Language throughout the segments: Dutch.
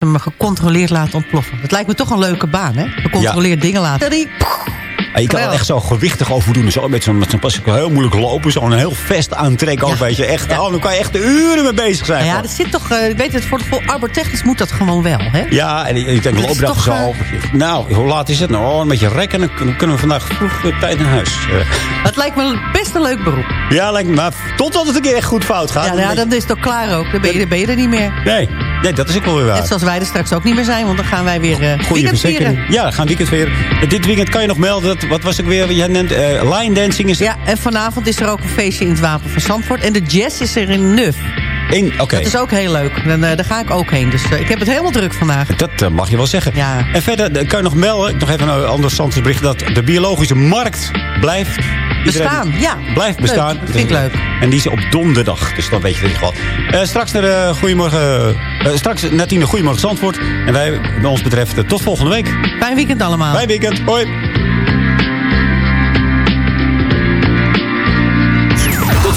hem gecontroleerd laten ontploffen. Het lijkt me toch een leuke baan, hè? Gecontroleerd dingen laten. Die, je kan er echt zo gewichtig over doen. Zo met zo'n pas heel moeilijk lopen. Zo'n heel vest aantrekken. Ook, weet je. Echt, oh, dan kan je echt de uren mee bezig zijn. Ja, dat zit toch... Uh, weet het, voor, voor arbotechnisch moet dat gewoon wel, hè? Ja, en ik, ik denk, loop dat zo. Uh, nou, hoe laat is het? Nou, oh, een beetje rekken. Dan kunnen we vandaag vroeg uh, tijd naar huis. Dat lijkt me best een leuk beroep. Ja, lijkt me. Maar totdat het een keer echt goed fout gaat. Ja, dan, ja, dan is het ook klaar ook. Dan ben je, dan ben je er niet meer. Nee. Nee, dat is ook wel weer waar. Net zoals wij er straks ook niet meer zijn, want dan gaan wij weer uh, Goeie vieren. Ja, gaan weekend vieren. dit weekend kan je nog melden, dat, wat was ik weer, jij neemt uh, line dancing. Is... Ja, en vanavond is er ook een feestje in het Wapen van Zandvoort. En de jazz is er in Nuf. Okay. Dat is ook heel leuk. Dan, uh, daar ga ik ook heen. Dus uh, ik heb het helemaal druk vandaag. Dat uh, mag je wel zeggen. Ja. En verder kan je nog melden, nog even een ander bericht... dat de biologische markt blijft bestaan, ja. Blijft bestaan. Dat vind ik leuk. En die is op donderdag, dus dan weet je het in ieder geval. Straks naar de Goedemorgen... Straks na tien de Goedemorgen Zandvoort. En wij, wat ons betreft, tot volgende week. Fijn weekend allemaal. Fijn weekend. Hoi.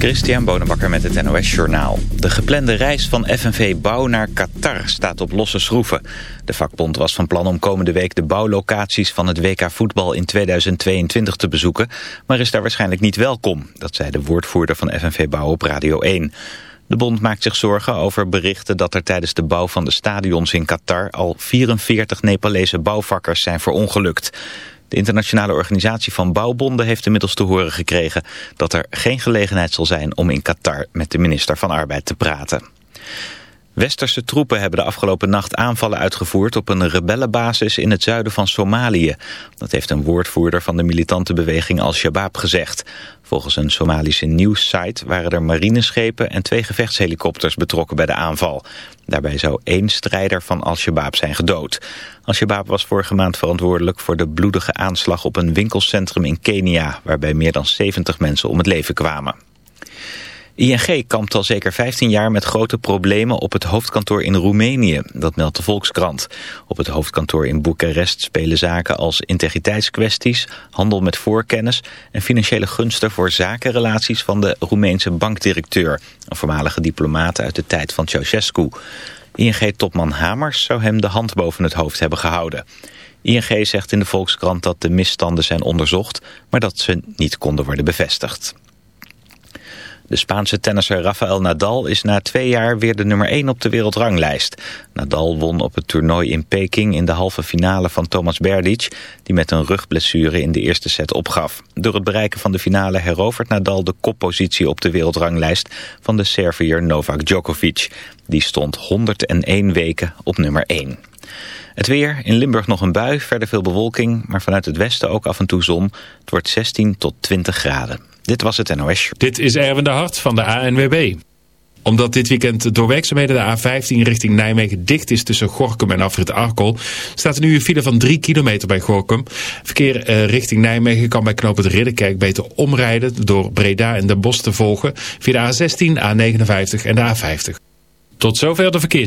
Christian Bonenbakker met het NOS Journaal. De geplande reis van FNV Bouw naar Qatar staat op losse schroeven. De vakbond was van plan om komende week de bouwlocaties van het WK voetbal in 2022 te bezoeken, maar is daar waarschijnlijk niet welkom. Dat zei de woordvoerder van FNV Bouw op Radio 1. De bond maakt zich zorgen over berichten dat er tijdens de bouw van de stadions in Qatar al 44 Nepalese bouwvakkers zijn verongelukt. De internationale organisatie van bouwbonden heeft inmiddels te horen gekregen dat er geen gelegenheid zal zijn om in Qatar met de minister van Arbeid te praten. Westerse troepen hebben de afgelopen nacht aanvallen uitgevoerd op een rebellenbasis in het zuiden van Somalië. Dat heeft een woordvoerder van de militante beweging Al-Shabaab gezegd. Volgens een Somalische nieuwssite waren er marineschepen en twee gevechtshelikopters betrokken bij de aanval. Daarbij zou één strijder van Al-Shabaab zijn gedood. Al-Shabaab was vorige maand verantwoordelijk voor de bloedige aanslag op een winkelcentrum in Kenia, waarbij meer dan 70 mensen om het leven kwamen. ING kampt al zeker 15 jaar met grote problemen op het hoofdkantoor in Roemenië. Dat meldt de Volkskrant. Op het hoofdkantoor in Boekarest spelen zaken als integriteitskwesties, handel met voorkennis en financiële gunsten voor zakenrelaties van de Roemeense bankdirecteur, een voormalige diplomaat uit de tijd van Ceausescu. ING-topman Hamers zou hem de hand boven het hoofd hebben gehouden. ING zegt in de Volkskrant dat de misstanden zijn onderzocht, maar dat ze niet konden worden bevestigd. De Spaanse tennisser Rafael Nadal is na twee jaar weer de nummer 1 op de wereldranglijst. Nadal won op het toernooi in Peking in de halve finale van Thomas Berdych... die met een rugblessure in de eerste set opgaf. Door het bereiken van de finale herovert Nadal de koppositie op de wereldranglijst... van de Serviër Novak Djokovic. Die stond 101 weken op nummer 1. Het weer, in Limburg nog een bui, verder veel bewolking... maar vanuit het westen ook af en toe zon. Het wordt 16 tot 20 graden. Dit was het NOS. Dit is Erwin de Hart van de ANWB. Omdat dit weekend door werkzaamheden de A15 richting Nijmegen dicht is tussen Gorkum en Afrit Arkel, staat er nu een file van 3 kilometer bij Gorkum. Verkeer eh, richting Nijmegen kan bij knoop het Ridderkerk beter omrijden door Breda en de Bosch te volgen via de A16, A59 en de A50. Tot zover de verkeer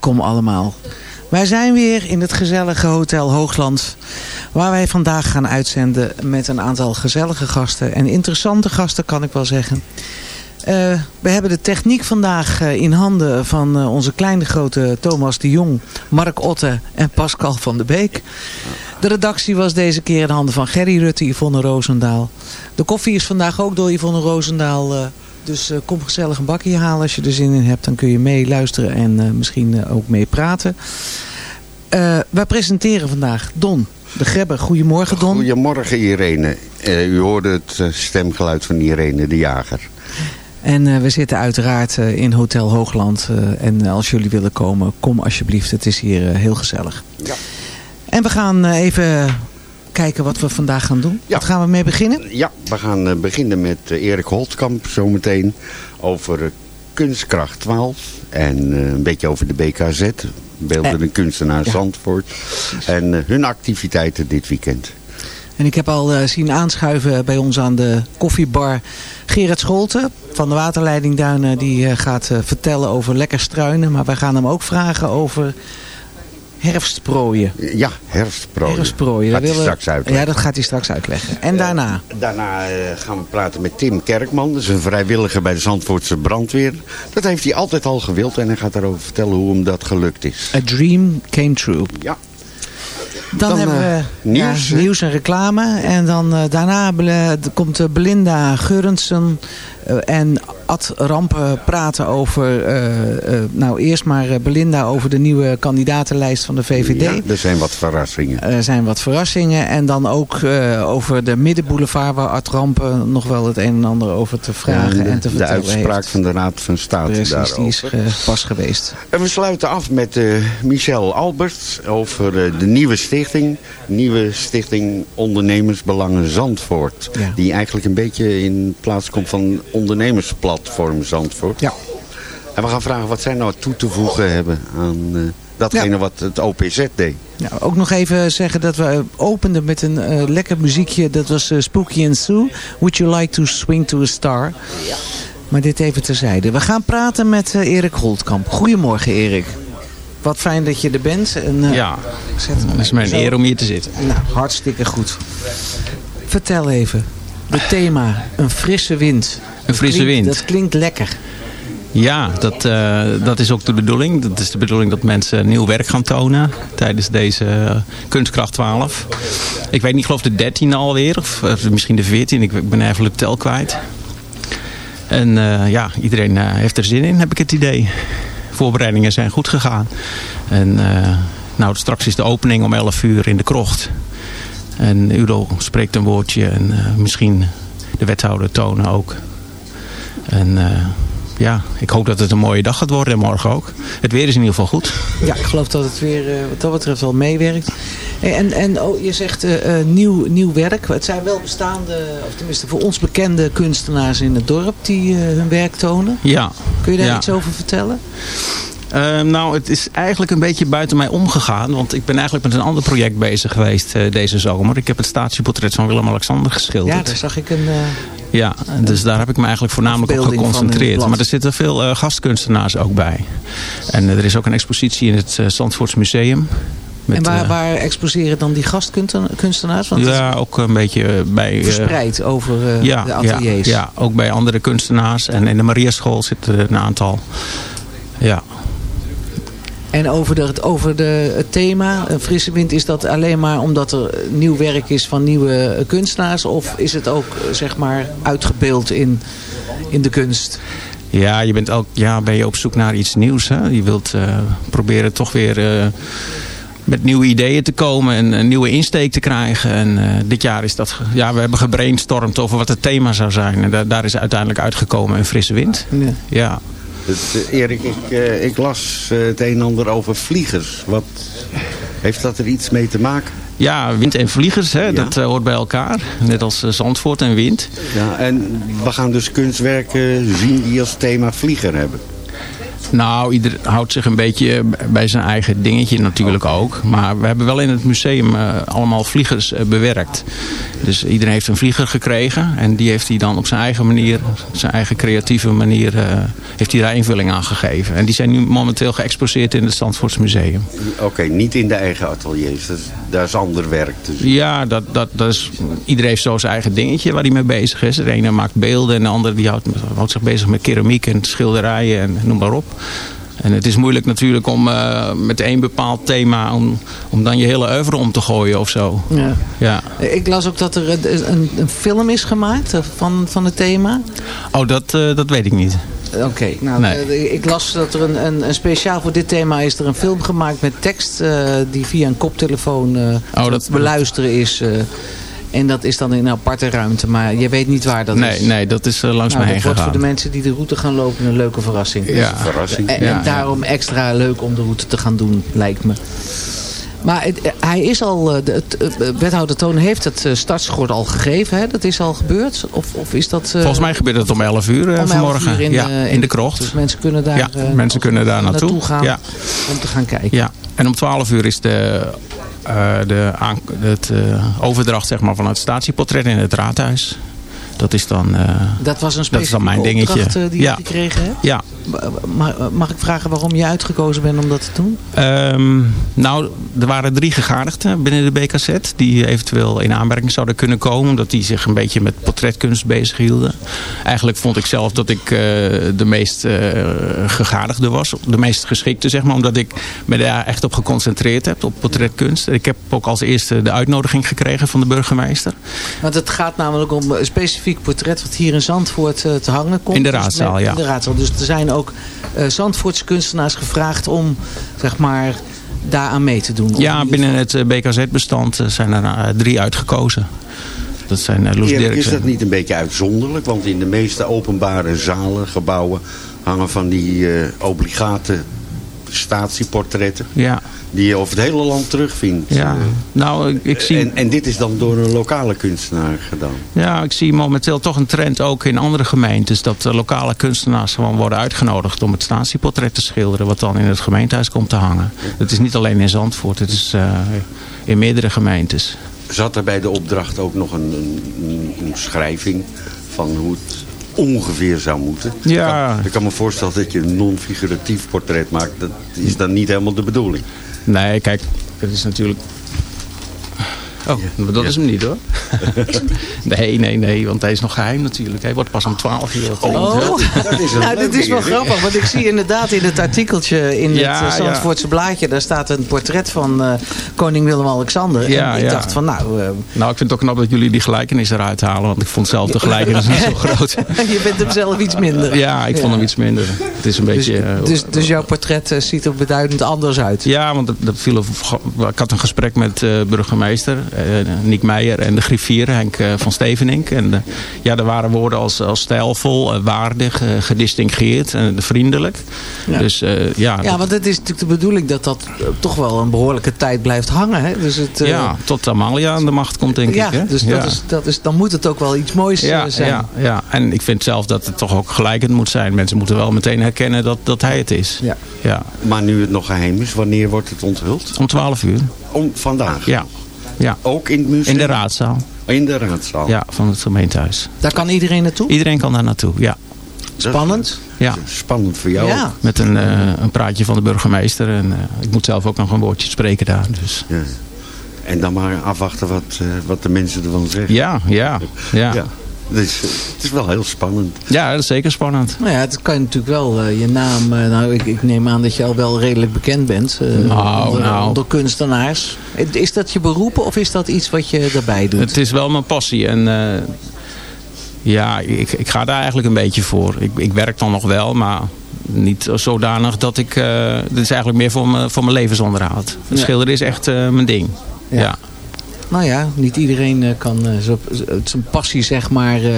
Welkom allemaal. Wij zijn weer in het gezellige Hotel Hoogland. Waar wij vandaag gaan uitzenden met een aantal gezellige gasten. En interessante gasten kan ik wel zeggen. Eh, we hebben de techniek vandaag eh, in handen van eh, onze kleine grote Thomas de Jong, Mark Otte en Pascal van de Beek. De redactie was deze keer in handen van Gerry Rutte, Yvonne Roosendaal. De koffie is vandaag ook door Yvonne Roosendaal. Dus eh, kom gezellig een bakje halen als je er zin in hebt. Dan kun je mee luisteren en eh, misschien eh, ook mee praten. Wij presenteren vandaag Don de Grebber. Goedemorgen Don. Goedemorgen Irene. U hoorde het stemgeluid van Irene de Jager. En we zitten uiteraard in Hotel Hoogland. en als jullie willen komen, kom alsjeblieft. Het is hier heel gezellig. Ja. En we gaan even kijken wat we vandaag gaan doen. Wat gaan we mee beginnen? Ja, we gaan eh, beginnen met eh, Erik Holtkamp zometeen over eh, Kunstkracht 12. En een beetje over de BKZ. beeldende kunstenaar ja. Zandvoort. En hun activiteiten dit weekend. En ik heb al zien aanschuiven bij ons aan de koffiebar Gerard Scholten van de waterleiding Duinen. Die gaat vertellen over lekker struinen. Maar wij gaan hem ook vragen over herfstprooien. Ja, herfstprooien. Herfstprooien. Gaat Dat hij straks uitleggen. Ja, dat gaat hij straks uitleggen. En daarna? Daarna eh, gaan we praten met Tim Kerkman. Dat is een vrijwilliger bij de Zandvoortse brandweer. Dat heeft hij altijd al gewild. En hij gaat daarover vertellen hoe hem dat gelukt is. A Dream Came True. Ja. Dan, Dan, hebben we eh, nieuws, ja, nieuws en reclame. En dan eh, daarna komt eh, Belinda Gurrensen eh, en Ad Rampen praten over... eh, eh, nou, eerst maar eh, Belinda over de nieuwe kandidatenlijst van de VVD. Ja, er zijn wat verrassingen. Er zijn wat verrassingen. En dan ook over de Middenboulevard... waar Ad Rampen nog wel het een en ander over te vragen En de, en te de vertellen uitspraak heeft. van de Raad van State Precies, daarover. die is pas geweest. En we sluiten af met Michel Albert over de nieuwe stichting. Nieuwe stichting Ondernemersbelangen Zandvoort. Ja. Die eigenlijk een beetje in plaats komt van ondernemersplatform Zandvoort. Ja. En we gaan vragen wat zij nou toe te voegen hebben aan eh, datgene wat het OPZ deed. Ja, ook nog even zeggen dat we openden met een eh, lekker muziekje. Dat was eh, Spooky and Sue. Would you like to swing to a star? Ja. Maar dit even terzijde. We gaan praten met eh, Erik Holtkamp. Goedemorgen Erik. Wat fijn dat je er bent. En, eh, Ja, het is mijn eer om hier te zitten. Nou, hartstikke goed. Vertel even. Het thema, een frisse wind. Een frisse wind. Dat klinkt lekker. Ja, dat, eh, dat is ook de bedoeling. Dat is de bedoeling dat mensen nieuw werk gaan tonen tijdens deze eh, Kunstkracht 12. Ik weet niet, ik geloof de 13 alweer, of misschien de 14. Ik ben eigenlijk de tel kwijt. En eh, ja, iedereen heeft er zin in, heb ik het idee. Voorbereidingen zijn goed gegaan. En nou, straks is de opening om 11 uur in de krocht. En Udo spreekt een woordje en misschien de wethouder tonen ook. En eh, ja, ik hoop dat het een mooie dag gaat worden en morgen ook. Het weer is in ieder geval goed. Ja, ik geloof dat het weer eh, wat dat betreft wel meewerkt. En, en oh, je zegt eh, eh, nieuw, nieuw werk. Het zijn wel bestaande, of tenminste voor ons bekende kunstenaars in het dorp die eh, hun werk tonen. Ja. Kun je daar ja. iets over vertellen? Eh, nou, het is eigenlijk een beetje buiten mij omgegaan. Want ik ben eigenlijk met een ander project bezig geweest eh, deze zomer. Ik heb het statieportret van Willem-Alexander geschilderd. Ja, daar zag ik een... eh, Ja, dus daar heb ik me eigenlijk voornamelijk op geconcentreerd. Maar er zitten veel eh, gastkunstenaars ook bij. En er is ook een expositie in het Zandvoorts Museum. Met, en waar, waar exposeren dan die gastkunstenaars? Want ja, ook een beetje bij... verspreid over ja, de ateliers. Ja, ja, ook bij andere kunstenaars. En in de Mariaschool zitten er een aantal. Ja. En over, de, over de, het thema, een frisse wind, is dat alleen maar omdat er nieuw werk is van nieuwe eh, kunstenaars? Of is het ook eh, zeg maar uitgebeeld in, in de kunst? Ja, je bent elk jaar ben je op zoek naar iets nieuws. Hè? Je wilt eh, proberen toch weer met nieuwe ideeën te komen en een nieuwe insteek te krijgen. En dit jaar is dat... Ja, we hebben gebrainstormd over wat het thema zou zijn. En da- daar is uiteindelijk uitgekomen een frisse wind. Ja. Ja. Het, eh, Erik, ik, eh, ik las eh, het een en ander over vliegers. Wat, heeft dat er iets mee te maken? Ja, wind en vliegers, hè, dat hoort bij elkaar. Net als Zandvoort en wind. Ja, en we gaan dus kunstwerken zien die als thema vlieger hebben. Nou, ieder houdt zich een beetje bij zijn eigen dingetje natuurlijk ook. Maar we hebben wel in het museum eh, allemaal vliegers eh, bewerkt. Dus iedereen heeft een vlieger gekregen. En die heeft hij dan op zijn eigen manier, zijn eigen creatieve manier, eh, heeft hij daar invulling aan gegeven. En die zijn nu momenteel geëxposeerd in het Zandvoorts Museum. Oké, niet in de eigen ateliers. Dat daar is ander werk. Ja, dat, dat, dat is, iedereen heeft zo zijn eigen dingetje waar hij mee bezig is. De ene maakt beelden en de andere die houdt, houdt zich bezig met keramiek en schilderijen en noem maar op. En het is moeilijk natuurlijk om uh, met één bepaald thema, om, om dan je hele oeuvre om te gooien of zo. Ja. ja. Ik las ook dat er een, een, film is gemaakt eh, van, van het thema. Oh, dat, uh, dat weet ik niet. Oké, okay, nou, nee. uh, ik las dat er een, een, een, speciaal voor dit thema is er een film gemaakt met tekst uh, die via een koptelefoon oh, dat, beluisteren is. En dat is dan in een aparte ruimte, maar je weet niet waar dat nee, is. Nee, dat is uh, langs nou, mij heen gegaan. Dat wordt voor de mensen die de route gaan lopen een leuke verrassing. Ja. Een verrassing. En, ja, en daarom extra leuk om de route te gaan doen, lijkt me. Maar het- eh, hij is al, eh, de, het, eh, wethouder Tonen heeft het eh, startschort al gegeven. Hè? Dat is al gebeurd? Of, of is dat... eh, Volgens mij gebeurt het om 11 uur eh, om 11 vanmorgen. uur in, ja, eh, in de krocht. Dus mensen kunnen daar, Ja, eh, mensen kunnen daar naartoe. gaan Ja. om te gaan kijken. Ja, en om 12 uur is de, eh, de aan, het eh, overdracht zeg maar, van het statieportret in het raadhuis. Dat is dan, eh, Dat was een dat is dan mijn specifieke dingetje. eh, die ja. je gekregen hebt? Ja. Maar, mag ik vragen waarom je uitgekozen bent om dat te doen? Ehm, nou, er waren drie gegadigden binnen de BKZ die eventueel in aanmerking zouden kunnen komen. Omdat die zich een beetje met portretkunst bezighielden. Eigenlijk vond ik zelf dat ik eh, de meest eh, gegadigde was. De meest geschikte, zeg maar. Omdat ik me daar echt op geconcentreerd heb, op portretkunst. Ik heb ook als eerste de uitnodiging gekregen van de burgemeester. Want het gaat namelijk om een specifiek portret wat hier in Zandvoort eh, te hangen komt. In de Dus raadzaal, met- ja. In de raadzaal. Dus er zijn ook eh Zandvoortse kunstenaars gevraagd om, zeg maar, daaraan mee te doen. Ja, binnen het eh, BKZ-bestand zijn er eh, drie uitgekozen. Dat zijn eh, Loes Erik, is Dirksen. dat niet een beetje uitzonderlijk? Want in de meeste openbare zalen, gebouwen... hangen van die eh, obligate statieportretten... Ja. Die je over het hele land terugvindt. Ja, nou, ik, ik zie... en, en dit is dan door een lokale kunstenaar gedaan. Ja, ik zie momenteel toch een trend ook in andere gemeentes... dat lokale kunstenaars gewoon worden uitgenodigd om het statieportret te schilderen... wat dan in het gemeentehuis komt te hangen. Het is niet alleen in Zandvoort, het is eh, in meerdere gemeentes. Zat er bij de opdracht ook nog een, een, een schrijving van hoe het ongeveer zou moeten? Ja. Ik kan, ik kan me voorstellen dat je een non-figuratief portret maakt. Dat is dan niet helemaal de bedoeling. Nee, kijk, het is natuurlijk... Oh, maar dat is hem niet hoor. nee, nee, nee, want hij is nog geheim natuurlijk. Hij wordt pas om 12 uur Oh, dat is een nou, dit is wel grappig, want ik zie inderdaad in het artikeltje in Ja, het eh, Zandvoortse blaadje, daar staat een portret van eh, koning Willem-Alexander. Ja, en ik ja. dacht van nou, eh, Nou, ik vind het ook knap dat jullie die gelijkenis eruit halen. Want ik vond zelf de gelijkenis niet zo groot. je bent hem zelf iets minder. Ja, ik vond hem iets minder. Het is een Dus, beetje... dus, dus jouw portret ziet er beduidend anders uit. Ja, want dat, dat viel, op- ik had een gesprek met eh burgemeester eh Niek Meijer en de griffier Henk eh, van Stevenink. En eh, ja, er waren woorden als, als stijlvol, eh, waardig, eh, gedistingeerd en vriendelijk. Ja. Dus eh, ja, Ja, want het is natuurlijk de bedoeling dat dat eh, toch wel een behoorlijke tijd blijft hangen. Hè? Dus het, eh, ja, tot Amalia aan de macht komt denk ja, ik. Hè? dus ja. Dat is, dat is, dan moet het ook wel iets moois eh, ja, zijn. ja, ja, en ik vind zelf dat het toch ook gelijkend moet zijn. Mensen moeten wel meteen herkennen dat, dat hij het is. Ja. Ja. Maar nu het nog geheim is, wanneer wordt het onthuld? Om 12 uur. Om vandaag? Ja. Ja. Ook in het museum? In de raadzaal. In de raadzaal? Ja, van het gemeentehuis. Daar kan iedereen naartoe? Iedereen kan daar naartoe, ja. Spannend. Ja. Spannend voor jou. Ja. Met een, eh, een praatje van de burgemeester. En eh, ik moet zelf ook nog een woordje spreken daar. Dus. Ja. En dan maar afwachten wat, eh, wat de mensen ervan zeggen. Ja, ja, ja. ja. Dus het is wel heel spannend. Ja, dat is zeker spannend. Nou ja, het kan je natuurlijk wel eh, je naam... eh, nou, ik, ik neem aan dat je al wel redelijk bekend bent. eh, Nou, onder, nou. onder kunstenaars. Is dat je beroep of is dat iets wat je erbij doet? Het is wel mijn passie. En eh, ja, ik, ik ga daar eigenlijk een beetje voor. Ik, ik werk dan nog wel, maar niet zodanig dat ik... eh dit is eigenlijk meer voor, me, voor mijn levensonderhoud. Het Ja. schilderen is echt eh, mijn ding. Ja. Ja. Nou ja, niet iedereen eh, kan eh, zijn passie zeg maar eh,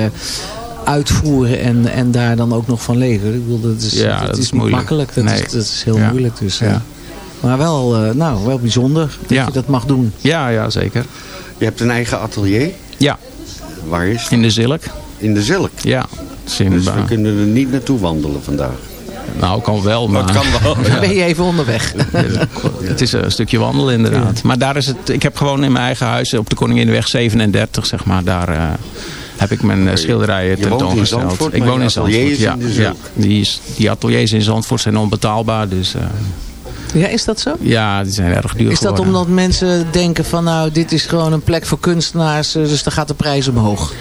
uitvoeren en, en daar dan ook nog van leven. Ik bedoel, dat is, Ja, dat dat is is niet moeilijk. makkelijk. Dat, Nee. is, dat is heel Ja. moeilijk. Dus, Ja. Maar wel, eh, nou, wel bijzonder dat Ja. je dat mag doen. Ja, ja, zeker. Je hebt een eigen atelier. Ja. Waar is het? In de Zilk. In de Zilk. Ja. Zin, Dus we kunnen er niet naartoe wandelen vandaag. Nou, kan wel, maar... Dat kan wel. Dan ben je even onderweg. Het is een stukje wandelen inderdaad. Maar daar is het, ik heb gewoon in mijn eigen huis op de Koninginweg 37, zeg maar, daar eh, heb ik mijn eh, schilderijen tentoongesteld. Ik woon in Zandvoort, is ja. in ja. Die, is, die ateliers in Zandvoort zijn onbetaalbaar, dus eh, Ja, is dat zo? ja, die zijn erg duur Is dat geworden. omdat mensen denken van nou, dit is gewoon een plek voor kunstenaars, dus dan gaat de prijs omhoog?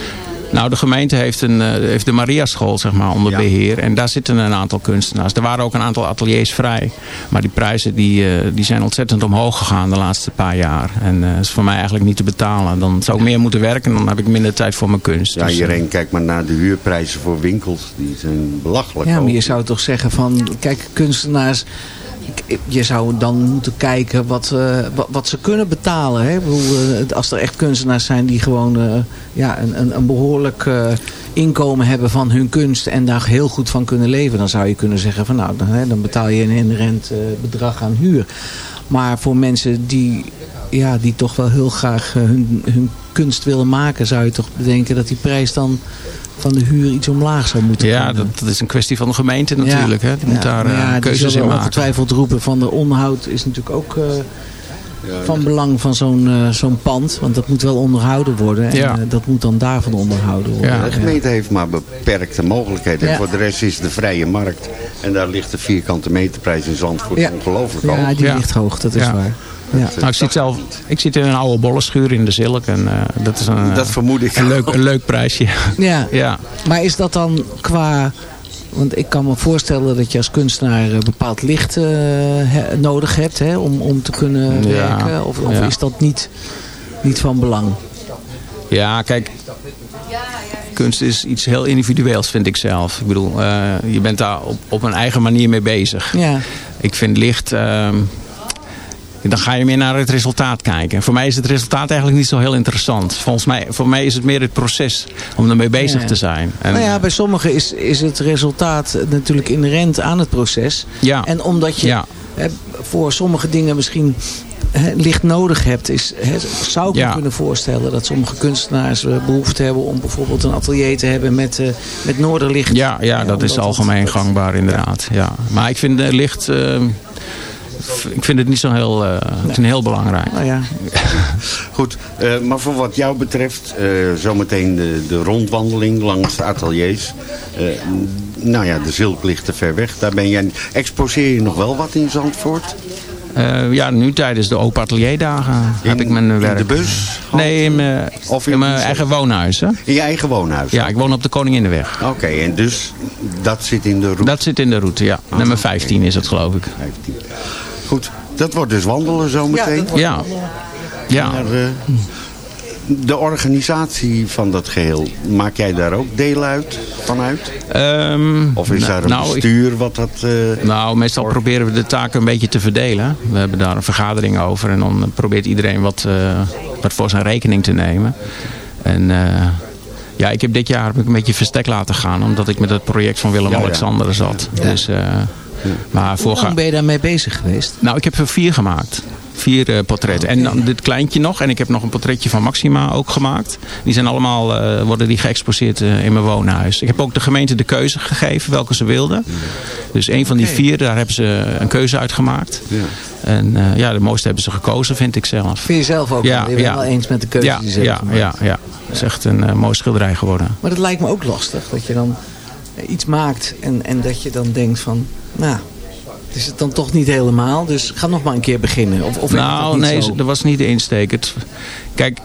Nou, de gemeente heeft, een, eh, heeft de Maria School zeg maar, onder beheer. En daar zitten een aantal kunstenaars. Er waren ook een aantal ateliers vrij. Maar die prijzen die, eh, die zijn ontzettend omhoog gegaan de laatste paar jaar. En eh, dat is voor mij eigenlijk niet te betalen. Dan zou ik meer moeten werken en dan heb ik minder tijd voor mijn kunst. Ja, Dus, eh, iedereen kijkt maar naar de huurprijzen voor winkels. Die zijn belachelijk Ja, maar je zou toch zeggen van, kijk, kunstenaars, je zou dan moeten kijken wat, eh, wat, ze kunnen betalen. Hè? Eh, als er echt kunstenaars zijn die gewoon eh, ja, een, een, een behoorlijk eh, inkomen hebben van hun kunst en daar heel goed van kunnen leven, dan zou je kunnen zeggen van nou, dan, hè, dan betaal je een inherent bedrag aan huur. Maar voor mensen die, ja, die toch wel heel graag hun, hun kunst willen maken... zou je toch bedenken dat die prijs dan van de huur iets omlaag zou moeten Ja, kunnen. dat, dat is een kwestie van de gemeente natuurlijk. Hè. Die moet daar eh, ja, die keuzes zullen in maken. ongetwijfeld roepen van de onderhoud is natuurlijk ook eh, van belang van zo'n eh, zo'n pand. Want dat moet wel onderhouden worden. En Ja. eh, dat moet dan daarvan onderhouden worden. De gemeente heeft maar beperkte mogelijkheden. En Ja. voor de rest is de vrije markt. En daar ligt de vierkante meterprijs in Zandvoort Ja. ongelooflijk Ja, hoog. die ligt hoog, dat is Ja. waar. Ja. Nou, ik zit zelf ik zit in een oude bollenschuur in de Zilk. En eh, dat is een, Dat vermoed ik. Een leuk, een leuk prijsje. Ja. ja. Maar is dat dan qua... Want ik kan me voorstellen dat je als kunstenaar eh, bepaald licht eh, he- nodig hebt hè, om, om te kunnen Ja. werken. Of, of Ja. is dat niet, niet van belang? Ja, kijk. Kunst is iets heel individueels, vind ik zelf. Ik bedoel, eh, je bent daar op, op een eigen manier mee bezig. Ja. Ik vind licht... ehm, dan ga je meer naar het resultaat kijken. Voor mij is het resultaat eigenlijk niet zo heel interessant. Volgens mij, voor mij is het meer het proces om ermee bezig Ja. te zijn. En, nou ja, bij sommigen is, is het resultaat natuurlijk inherent aan het proces. Ja. En omdat je Ja. hè, voor sommige dingen misschien hè, licht nodig hebt, is, hè, zou ik me kunnen voorstellen dat sommige kunstenaars eh, behoefte hebben om bijvoorbeeld een atelier te hebben met, eh, met noorderlicht. Ja, ja, dat is algemeen gangbaar inderdaad. Ja. Maar ik vind eh, licht... ik vind het niet zo heel, eh, heel belangrijk. Nou ja. Goed, eh, maar voor wat jou betreft, eh, zometeen de, de rondwandeling langs de ateliers. Eh, nou ja, de zilk ligt te ver weg. Daar ben jij, exposeer je nog wel wat in Zandvoort? Eh, ja, nu tijdens de open atelierdagen heb ik mijn werk. de bus? Nee, in mijn, in mijn eigen woonhuis. Hè? In je eigen woonhuis? Ja, ik woon op de Koninginnenweg. Oké, en dus dat zit in de route? Dat zit in de route, ja. Nummer 15 is het, geloof ik. 15. Goed, dat wordt dus wandelen zometeen? Ja. Ja. Maar, eh, de organisatie van dat geheel, maak jij daar ook deel uit, van uit? Ehm, Of is nou- daar een nou, bestuur wat dat... eh, Nou, meestal proberen we de taken een beetje te verdelen. We hebben daar een vergadering over. En dan probeert iedereen wat, eh, wat voor zijn rekening te nemen. En eh, ja, ik heb dit jaar heb ik een beetje verstek laten gaan. Omdat ik met het project van Ja, ja. Willem-Alexander zat. Ja. Dus, eh, maar Hoe lang ben je daarmee bezig geweest? Nou, ik heb er vier gemaakt. Vier eh, portretten. En dan dit kleintje nog. En ik heb nog een portretje van Maxima ook gemaakt. Die zijn allemaal, eh, worden die geëxposeerd eh, in mijn woonhuis. Ik heb ook de gemeente de keuze gegeven welke ze wilden. Dus een van die vier, daar hebben ze een keuze uit gemaakt. En ja, de mooiste hebben ze gekozen, vind ik zelf. Vind je zelf ook Ja, wel? Je bent ja. wel eens met de keuze Ja, die ze hebben ja, gemaakt? ja, ja. Het is echt een mooi schilderij geworden. Maar dat lijkt me ook lastig. Dat je dan iets maakt en, en dat je dan denkt van... Nou, het is het dan toch niet helemaal. Dus ga nog maar een keer beginnen. Of, of nou, niet nee, zo? dat was niet de insteek. Het, kijk,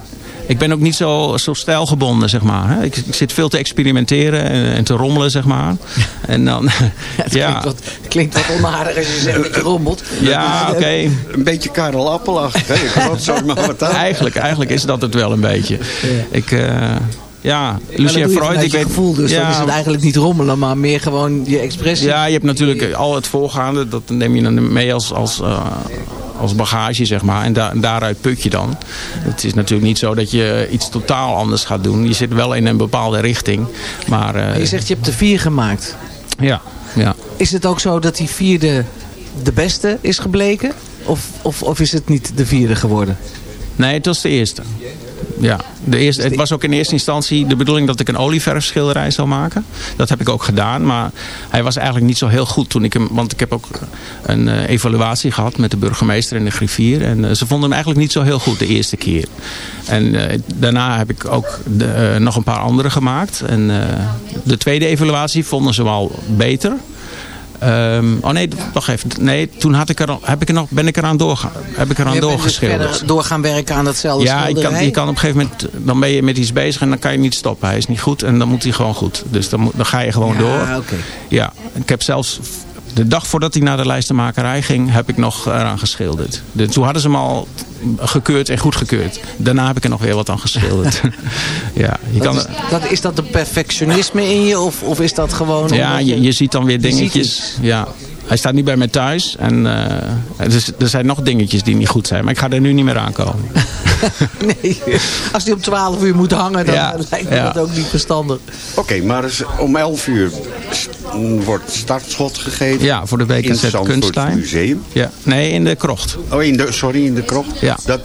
ik ben ook niet zo, zo stijlgebonden, zeg maar. Hè. Ik, ik zit veel te experimenteren en, en te rommelen, zeg maar. En dan, Het ja, klinkt, wat, het klinkt wat onaardig als je zegt dat je rommelt. ja oké. Een beetje Karel Appelachtig, hè? Ik rotzooi maar wat aan. Eigenlijk, eigenlijk is dat het wel een beetje. Ik, eh, ja, Lucien Freud, ik weet... gevoel, dus dan is het eigenlijk niet rommelen, maar meer gewoon je expressie. Ja, je hebt natuurlijk al het voorgaande, dat neem je dan mee als, als, eh, als bagage, zeg maar. En, da- en daaruit put je dan. Het is natuurlijk niet zo dat je iets totaal anders gaat doen. Je zit wel in een bepaalde richting. Maar, eh, je zegt je hebt er vier gemaakt. ja, ja. Is het ook zo dat die vierde de beste is gebleken? Of, of, of is het niet de vierde geworden? Nee, het was de eerste. Ja, de eerste, het was ook in eerste instantie de bedoeling dat ik een olieverfschilderij zou maken. Dat heb ik ook gedaan, maar hij was eigenlijk niet zo heel goed toen ik hem... Want ik heb ook een eh, evaluatie gehad met de burgemeester en de griffier. En eh, ze vonden hem eigenlijk niet zo heel goed de eerste keer. En eh, daarna heb ik ook de, nog een paar andere gemaakt. En de tweede evaluatie vonden ze wel beter. Ehm, oh nee, wacht even. Nee, toen had ik er, heb ik er nog, ben ik eraan, doorga, heb ik eraan dus doorgeschilderd. verder door gaan werken aan datzelfde Ja, je kan, schilderij? je kan op een gegeven moment, dan ben je met iets bezig en dan kan je niet stoppen. Hij is niet goed en dan moet hij gewoon goed. Dus dan, moet- dan ga je gewoon Ja, door. oké. Ja, ik heb zelfs de dag voordat hij naar de lijstenmakerij ging, heb ik nog eraan geschilderd. De, toen hadden ze hem al gekeurd en goedgekeurd. Daarna heb ik er nog weer wat aan geschilderd. ja, je Dat kan, is, dat, is dat een perfectionisme in je? Of, of is dat gewoon... ja je, je ziet dan weer dingetjes. Ja, hij staat niet bij mij thuis. En eh, dus, er zijn nog dingetjes die niet goed zijn. Maar ik ga er nu niet meer aankomen. nee, als die om 12 uur moet hangen, dan Ja, lijkt me ja. dat ook niet verstandig. Oké, maar om 11 uur wordt startschot gegeven. Ja, voor de in het WKZ Kunstlijn. Museum. Ja, nee, in de krocht. Oh, in de, sorry, in de krocht. Ja. Dat,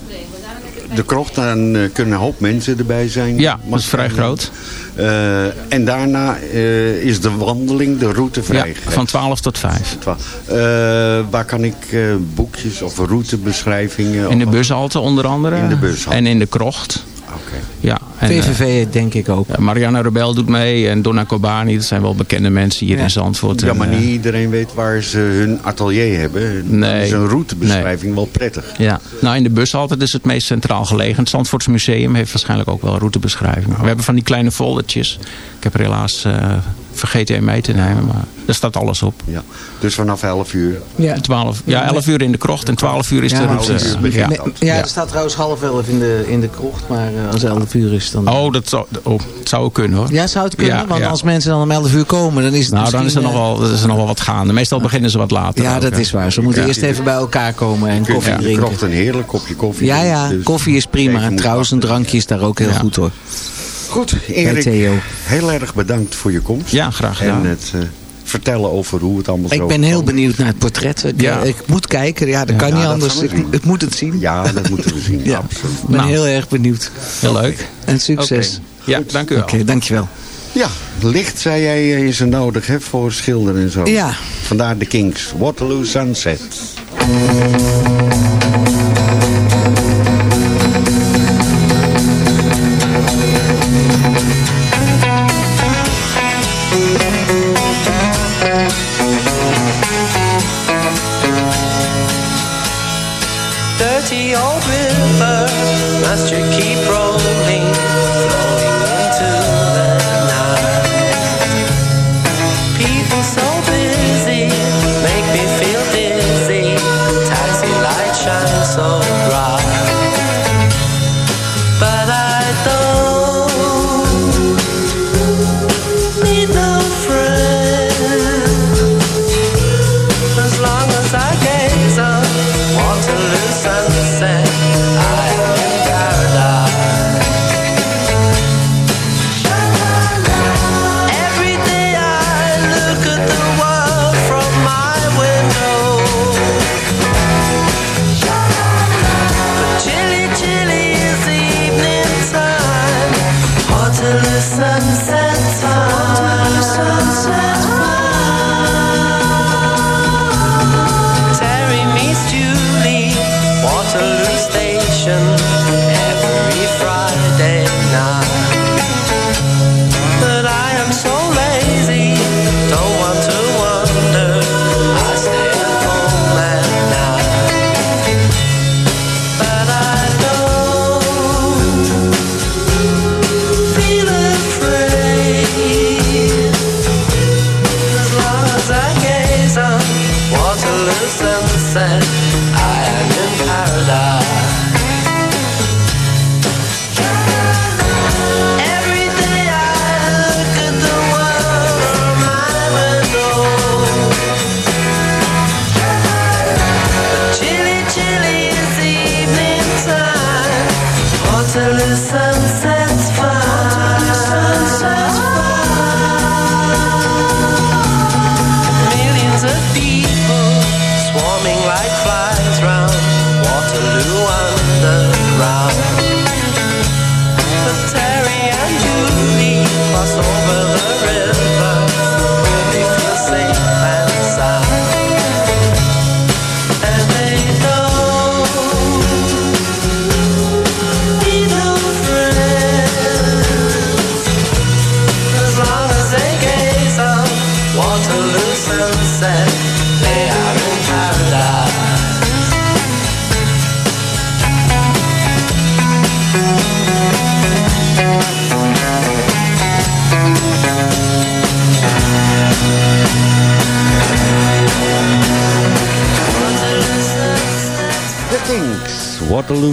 de krocht, dan eh, kunnen een hoop mensen erbij zijn. Ja, dat is vrij groot. Eh, en daarna eh, is de wandeling, de route Ja, vrijgegeven. van 12 tot 5. Twa- Eh, waar kan ik boekjes of routebeschrijvingen... In de bushalte onder andere. In de bushalte. En in de krocht. Oké. Ja, en, eh, VVV denk ik ook. ja, Mariana Rebel doet mee en Donna Kobani. Dat zijn wel bekende mensen hier Ja. in Zandvoort. Ja, En, maar eh, niet iedereen weet waar ze hun atelier hebben. Dan Nee. is een routebeschrijving wel prettig. Ja, nou in de bushalte is het meest centraal gelegen. Het Zandvoorts Museum heeft waarschijnlijk ook wel een routebeschrijving. We hebben van die kleine foldertjes. Ik heb er helaas eh, vergeten een mee te nemen, maar er staat alles op. Ja. Dus vanaf 11 uur. Ja. 12, ja, 11 uur in de krocht en 12 uur is de Ja, uur begint ja. Ja, er staat trouwens half elf in de, in de krocht, maar eh, als 11 uur is dan... Oh, dat zou, oh, het zou ook kunnen hoor. Ja, zou het kunnen? Ja, Want ja. als mensen dan om 11 uur komen, dan is het Nou, dan is er, nog misschien, wel, er is er nog wel wat gaande. Meestal beginnen ze wat later. eh, Ja, ook, dat is waar. Ze moeten Ja. eerst even bij elkaar komen en je koffie in de drinken. krocht een heerlijk kopje koffie Ja, ja, Dus koffie is prima. trouwens, een drankje is daar ook heel Ja. goed hoor. Goed, Bij Erik, Theo. heel erg bedankt voor je komst. Ja, graag gedaan. En het eh, vertellen over hoe het allemaal zo Ik ben heel benieuwd naar het portret. Ik, Ja. eh, ik moet kijken. Ja, dat kan Ja, niet dat anders. Ik, ik moet het zien. Ja, dat moeten we zien. Ja. Absoluut. Ik ben Nou. heel erg benieuwd. Heel leuk. En succes. Ja, dank u wel. Oké, dankjewel. Ja, licht, zei jij, eh, is er nodig hè, voor schilderen en zo. Ja. Vandaar de Kings. Waterloo Sunset.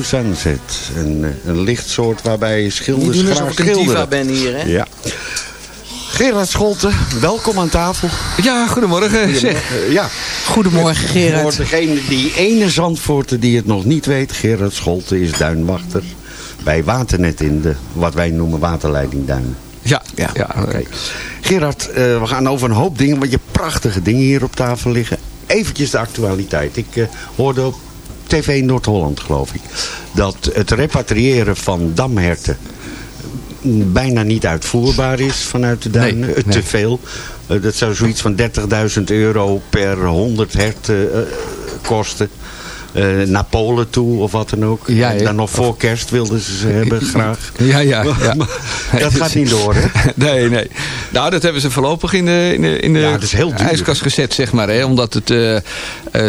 Sunset. Een, eh, een lichtsoort waarbij Die schilders doen graag alsof ik een diva schilderen. ben hier, hè? Ja. Gerard Scholten, welkom aan tafel. Ja, goedemorgen. Zeg. Ja. Goedemorgen Gerard. Voor degene, die ene Zandvoorter die het nog niet weet, Gerard Scholten is duinwachter bij Waternet in de, wat wij noemen waterleiding Duinen. Ja, ja. ja Oké. Gerard, eh, we gaan over een hoop dingen, want je prachtige dingen hier op tafel liggen. Eventjes de actualiteit. Ik eh, hoorde op TV Noord-Holland, geloof ik, dat het repatriëren van damherten bijna niet uitvoerbaar is vanuit de duinen. Nee, Eh, Te veel. Eh, dat zou zoiets van 30.000 euro per 100 herten eh, kosten. Eh, naar Polen toe of wat dan ook. Ja, dan nog voor kerst wilden ze ze hebben, graag. Ja, ja. ja. Dat gaat niet door, hè? Nee, nee. Nou, dat hebben ze voorlopig in de, in de, in de Ja, dat is heel duur. ijskast gezet, zeg maar. Hè, omdat het, eh, eh,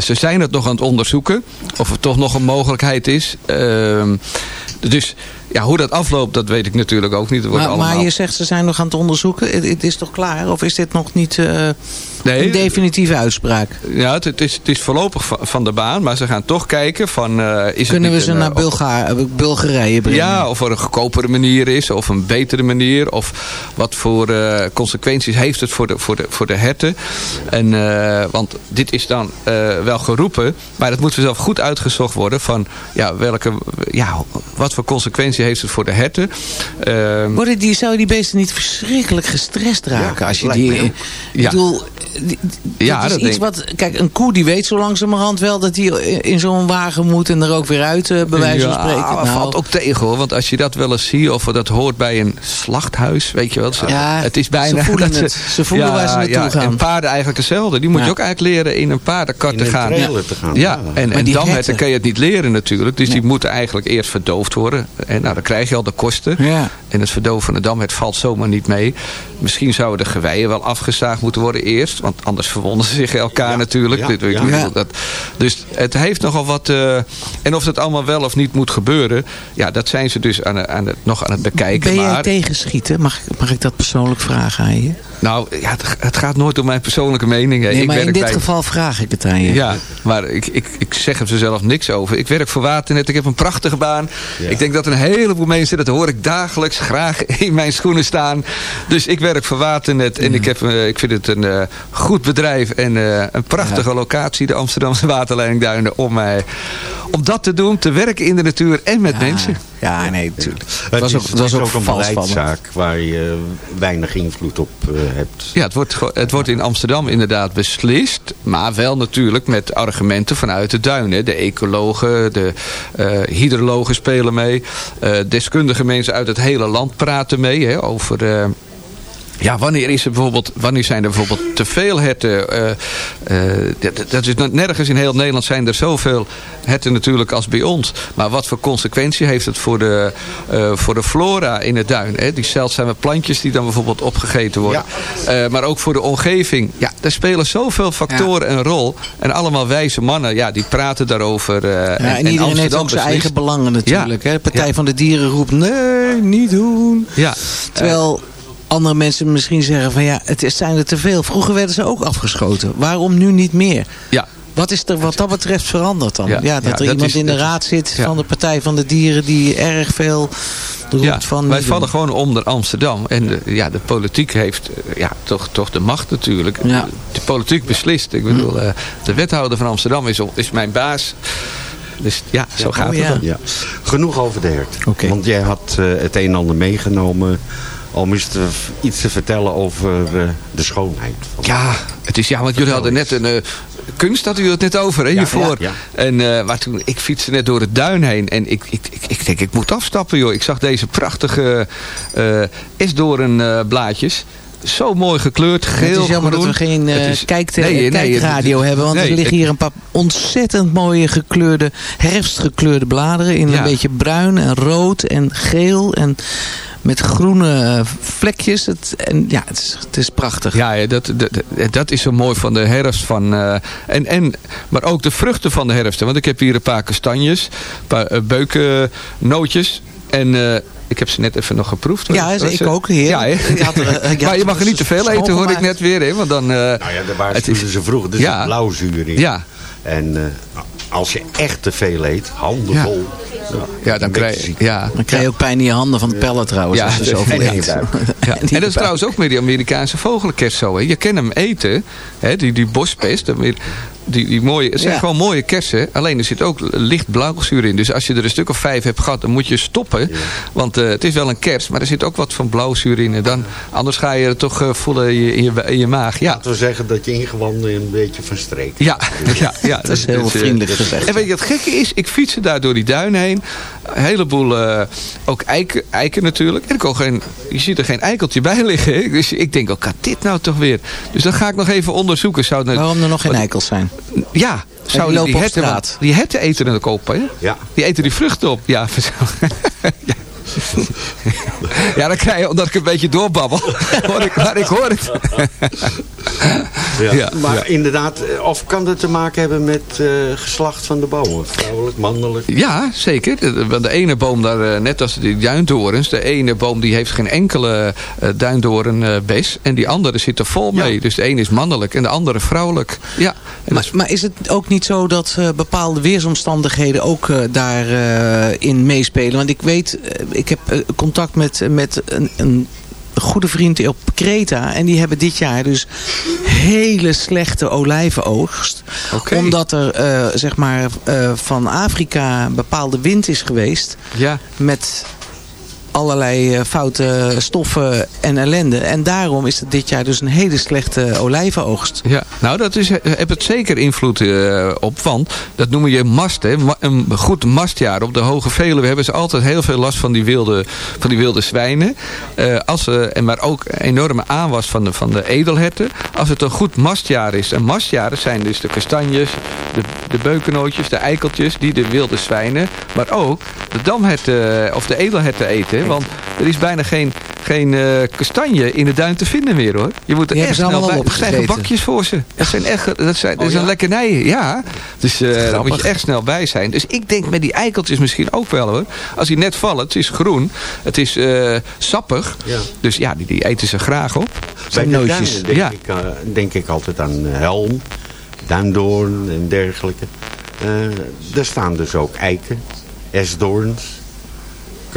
ze zijn het nog aan het onderzoeken. Of het toch nog een mogelijkheid is. Ehm, dus ja, hoe dat afloopt, dat weet ik natuurlijk ook niet. Het wordt Maar, allemaal... maar je zegt ze zijn nog aan het onderzoeken. Het, het is toch klaar? Of is dit nog niet eh, Nee. een definitieve uitspraak? Ja, het, het is, het is voorlopig van, van de baan. Maar ze gaan toch kijken van... eh, is Kunnen we ze een, naar eh, Bulga Bulgarije brengen? Ja, of er een goedkopere manier is, of een betere manier. Of wat voor eh, consequenties heeft het voor de, voor de, voor de herten. En, eh, want dit is dan eh, wel geroepen, maar het moet zelf goed uitgezocht worden van ja, welke, ja, wat voor consequentie heeft het voor de herten. Ehm, Worden die, zou die beesten niet verschrikkelijk gestrest raken? als je die, ik Ja. bedoel, die- Ja, dat is dat iets wat... Kijk, een koe die weet zo langzamerhand wel dat hij in zo'n wagen moet en er ook weer uit, eh, bij wijze van Ja, spreken. maar Nou, valt ook tegen hoor. Want als je dat wel eens ziet, of dat hoort bij een slachthuis, weet je wel. Ze- Ja, het is bijna. ze voelen dat het. Ze voelen waar ze naartoe gaan. En paarden eigenlijk hetzelfde. Die moet je Ja. ook eigenlijk leren in een paardenkart In te een gaan. te gaan, Ja, ja. en, en damherten herten- kan je het niet leren natuurlijk. Dus die moeten eigenlijk eerst verdoofd worden. En nou, dan krijg je al de kosten. Ja. En het verdoven van de damhert valt zomaar niet mee. Misschien zouden de geweien wel afgezaagd moeten worden eerst. Want anders verwonden ze zich elkaar natuurlijk. ja, Dit ja. dat, dus het heeft nogal wat... eh, en of dat allemaal wel of niet moet gebeuren... Ja, dat zijn ze dus aan, aan het, nog aan het bekijken. ben jij maar, tegen schieten? Mag, ik- mag ik dat persoonlijk vragen aan je? Nou, ja, het, het gaat nooit om mijn persoonlijke mening. hè. Nee, ik maar in dit bij- geval vraag ik het aan je. Ja, maar ik, ik, ik zeg er zelf niks over. Ik werk voor Waternet. Ik heb een prachtige baan. Ik denk dat een heleboel mensen, dat hoor ik dagelijks, graag in mijn schoenen staan. Dus ik werk voor Waternet. En ik, heb, eh, ik vind het een eh, goed bedrijf. En eh, een prachtige locatie, de Amsterdamse Waterleiding Duinen. Om, mij om dat te doen, te werken in de natuur en met mensen. Ja, nee, natuurlijk. Het was is, ook- het was is ook ook een vals van me. beleidszaak waar je weinig invloed op eh, hebt. Ja, het wordt, het wordt in Amsterdam inderdaad beslist. Maar wel natuurlijk met argumenten vanuit de duinen. De ecologen, de eh, hydrologen spelen mee. Eh, deskundige mensen uit het hele land praten mee. Hè, over... ja, wanneer, is er bijvoorbeeld, wanneer zijn er bijvoorbeeld te veel herten? Eh, eh, dat, dat is nergens in heel Nederland zijn er zoveel herten natuurlijk als bij ons. Maar wat voor consequentie heeft het voor de, eh, voor de flora in het duin? Hè? Die zeldzame plantjes die dan bijvoorbeeld opgegeten worden. Maar ook voor de omgeving. Ja, daar spelen zoveel factoren een rol. En allemaal wijze mannen, ja, die praten daarover. Ja, en, iedereen heeft ook zijn eigen belangen natuurlijk. Ja. Hè? De Partij van de Dieren roept nee, niet doen. Ja. Terwijl andere mensen misschien zeggen van ja, het is- zijn er te veel. Vroeger werden ze ook afgeschoten. Waarom nu niet meer? Ja. Wat is er wat dat betreft veranderd dan? Ja, Ja, dat ja, er dat iemand is- in de raad zit ja. van de Partij van de Dieren die erg veel roept Ja, van... wij vallen doen. gewoon onder Amsterdam. En de, ja, de politiek heeft eh, ja, toch, toch de macht natuurlijk. Ja. De, politiek beslist. Ik bedoel, eh, de wethouder van Amsterdam is, is mijn baas. Dus ja, zo gaat oh het ja. dan. Ja. Genoeg over de hert. Oké. Want jij had eh, het een en ander meegenomen om eens te, iets te vertellen over eh, de schoonheid. Van Ja, het is ja, want jullie hadden net een eh, kunst, had u het net over, hè, Ja, hiervoor. ja, En, eh, maar toen, ik fietste net door het duin heen en ik, ik, ik, ik denk, ik moet afstappen, joh. Ik zag deze prachtige eh esdoornblaadjes. Zo mooi gekleurd, geel, het is jammer dat we geen eh, Het is- kijkte- Nee, nee, kijkradio hebben. Want nee, er liggen hier een paar ontzettend mooie gekleurde, herfstgekleurde bladeren. In Ja. een beetje bruin en rood en geel en met groene eh, vlekjes. Het, en ja, het is, het is prachtig. Ja, dat, dat, dat is zo mooi van de herfst. Van, eh, en, en, maar ook de vruchten van de herfst. Want ik heb hier een paar kastanjes, een paar eh, beukennootjes. En eh, ik heb ze net even nog geproefd. Ja, ik ook, heer. Ja, hè? Je had je maar je mag er niet te veel eten, hoor ik net weer. Hè? Want dan, eh, Nou ja, daar waarschuwden ze vroeger. Er zit Ja. blauwzuur in. Ja. En eh, als je echt te veel eet, handenvol, Ja, dan krijg je... Ja. Dan krijg je ook pijn in je handen van het pellen trouwens. als je dus- zoveel en, eet. ja. En dat is trouwens ook met die Amerikaanse vogelkers zo. Hè. Je kan hem eten, hè, die, die bospest. Die, die mooie, het zijn Ja. gewoon mooie kersen. Alleen er zit ook licht blauwzuur in. Dus als je er een stuk of vijf hebt gehad, dan moet je stoppen. Want eh, het is wel een kers, maar er zit ook wat van blauwzuur in. En dan, anders ga je het toch eh, voelen in je, in, je, in je maag. Ja. Laten we zeggen dat je ingewanden een beetje van streek. Ja, ja, ja. Dat is heel eh, vriendelijk gezegd. En weet je wat het gekke is? Ik fietste daar door die duinen heen. Een heleboel, eh, ook eiken, eiken natuurlijk. En ik kon geen, je ziet er geen eikeltje bij liggen. Dus ik denk, wat kan dit nou toch weer? Dus dat ga ik nog even onderzoeken. Zou het- Waarom er nog geen eikels zijn? Ja, zou lopen op herten, straat. want Die herten eten het ook op, hè? Ja. Die eten die vruchten op. Ja, ja. Ja, dan krijg je, omdat ik een beetje doorbabbel. Hoor ik, maar ik hoor het. Ja. Ja, maar ja. inderdaad, eh, of kan dat te maken hebben met eh, geslacht van de bomen? Vrouwelijk, mannelijk? Ja, zeker. De, want de ene boom, daar, eh, net als die duindorens, de ene boom die heeft geen enkele eh duindorenbes. en die andere zit er vol mee. Dus de ene is mannelijk en de andere vrouwelijk. Ja. Maar, is- maar is het ook niet zo dat eh, bepaalde weersomstandigheden ook eh, daarin in meespelen? Want ik weet, ik heb eh, contact met, met een, een goede vriend op Kreta. En die hebben dit jaar dus hele slechte olijvenoogst. Omdat er eh, zeg maar eh, van Afrika bepaalde wind is geweest. Ja. Met allerlei eh, foute stoffen en ellende. En daarom is het dit jaar dus een hele slechte olijvenoogst. Ja, nou dat is, heb het zeker invloed eh, op, want dat noemen je mast. Hè. Een goed mastjaar op de Hoge Veluwe hebben ze altijd heel veel last van die wilde, van die wilde zwijnen. Eh, als ze, en maar ook enorme aanwas van de, van de edelherten. Als het een goed mastjaar is. En mastjaren zijn dus de kastanjes, de, de beukennootjes, de eikeltjes, die de wilde zwijnen. Maar ook de damherten of de edelherten eten. Want er is bijna geen, geen eh, kastanje in de duin te vinden meer hoor. Je moet er Die echt snel bij. Er zijn gebakjes voor ze. Dat zijn echt, dat zijn, dat Oh, is een ja? lekkernij. Ja. Dus eh, daar moet je echt snel bij zijn. Dus ik denk met die eikeltjes misschien ook wel hoor. Als die net vallen, het is groen. Het is eh, sappig. Ja. Dus ja, die, die eten ze graag op. Bij de nootjes. denk, Ja. ik, eh, denk ik altijd aan helm, duindoorn en dergelijke. Eh er staan dus ook eiken, esdoorns,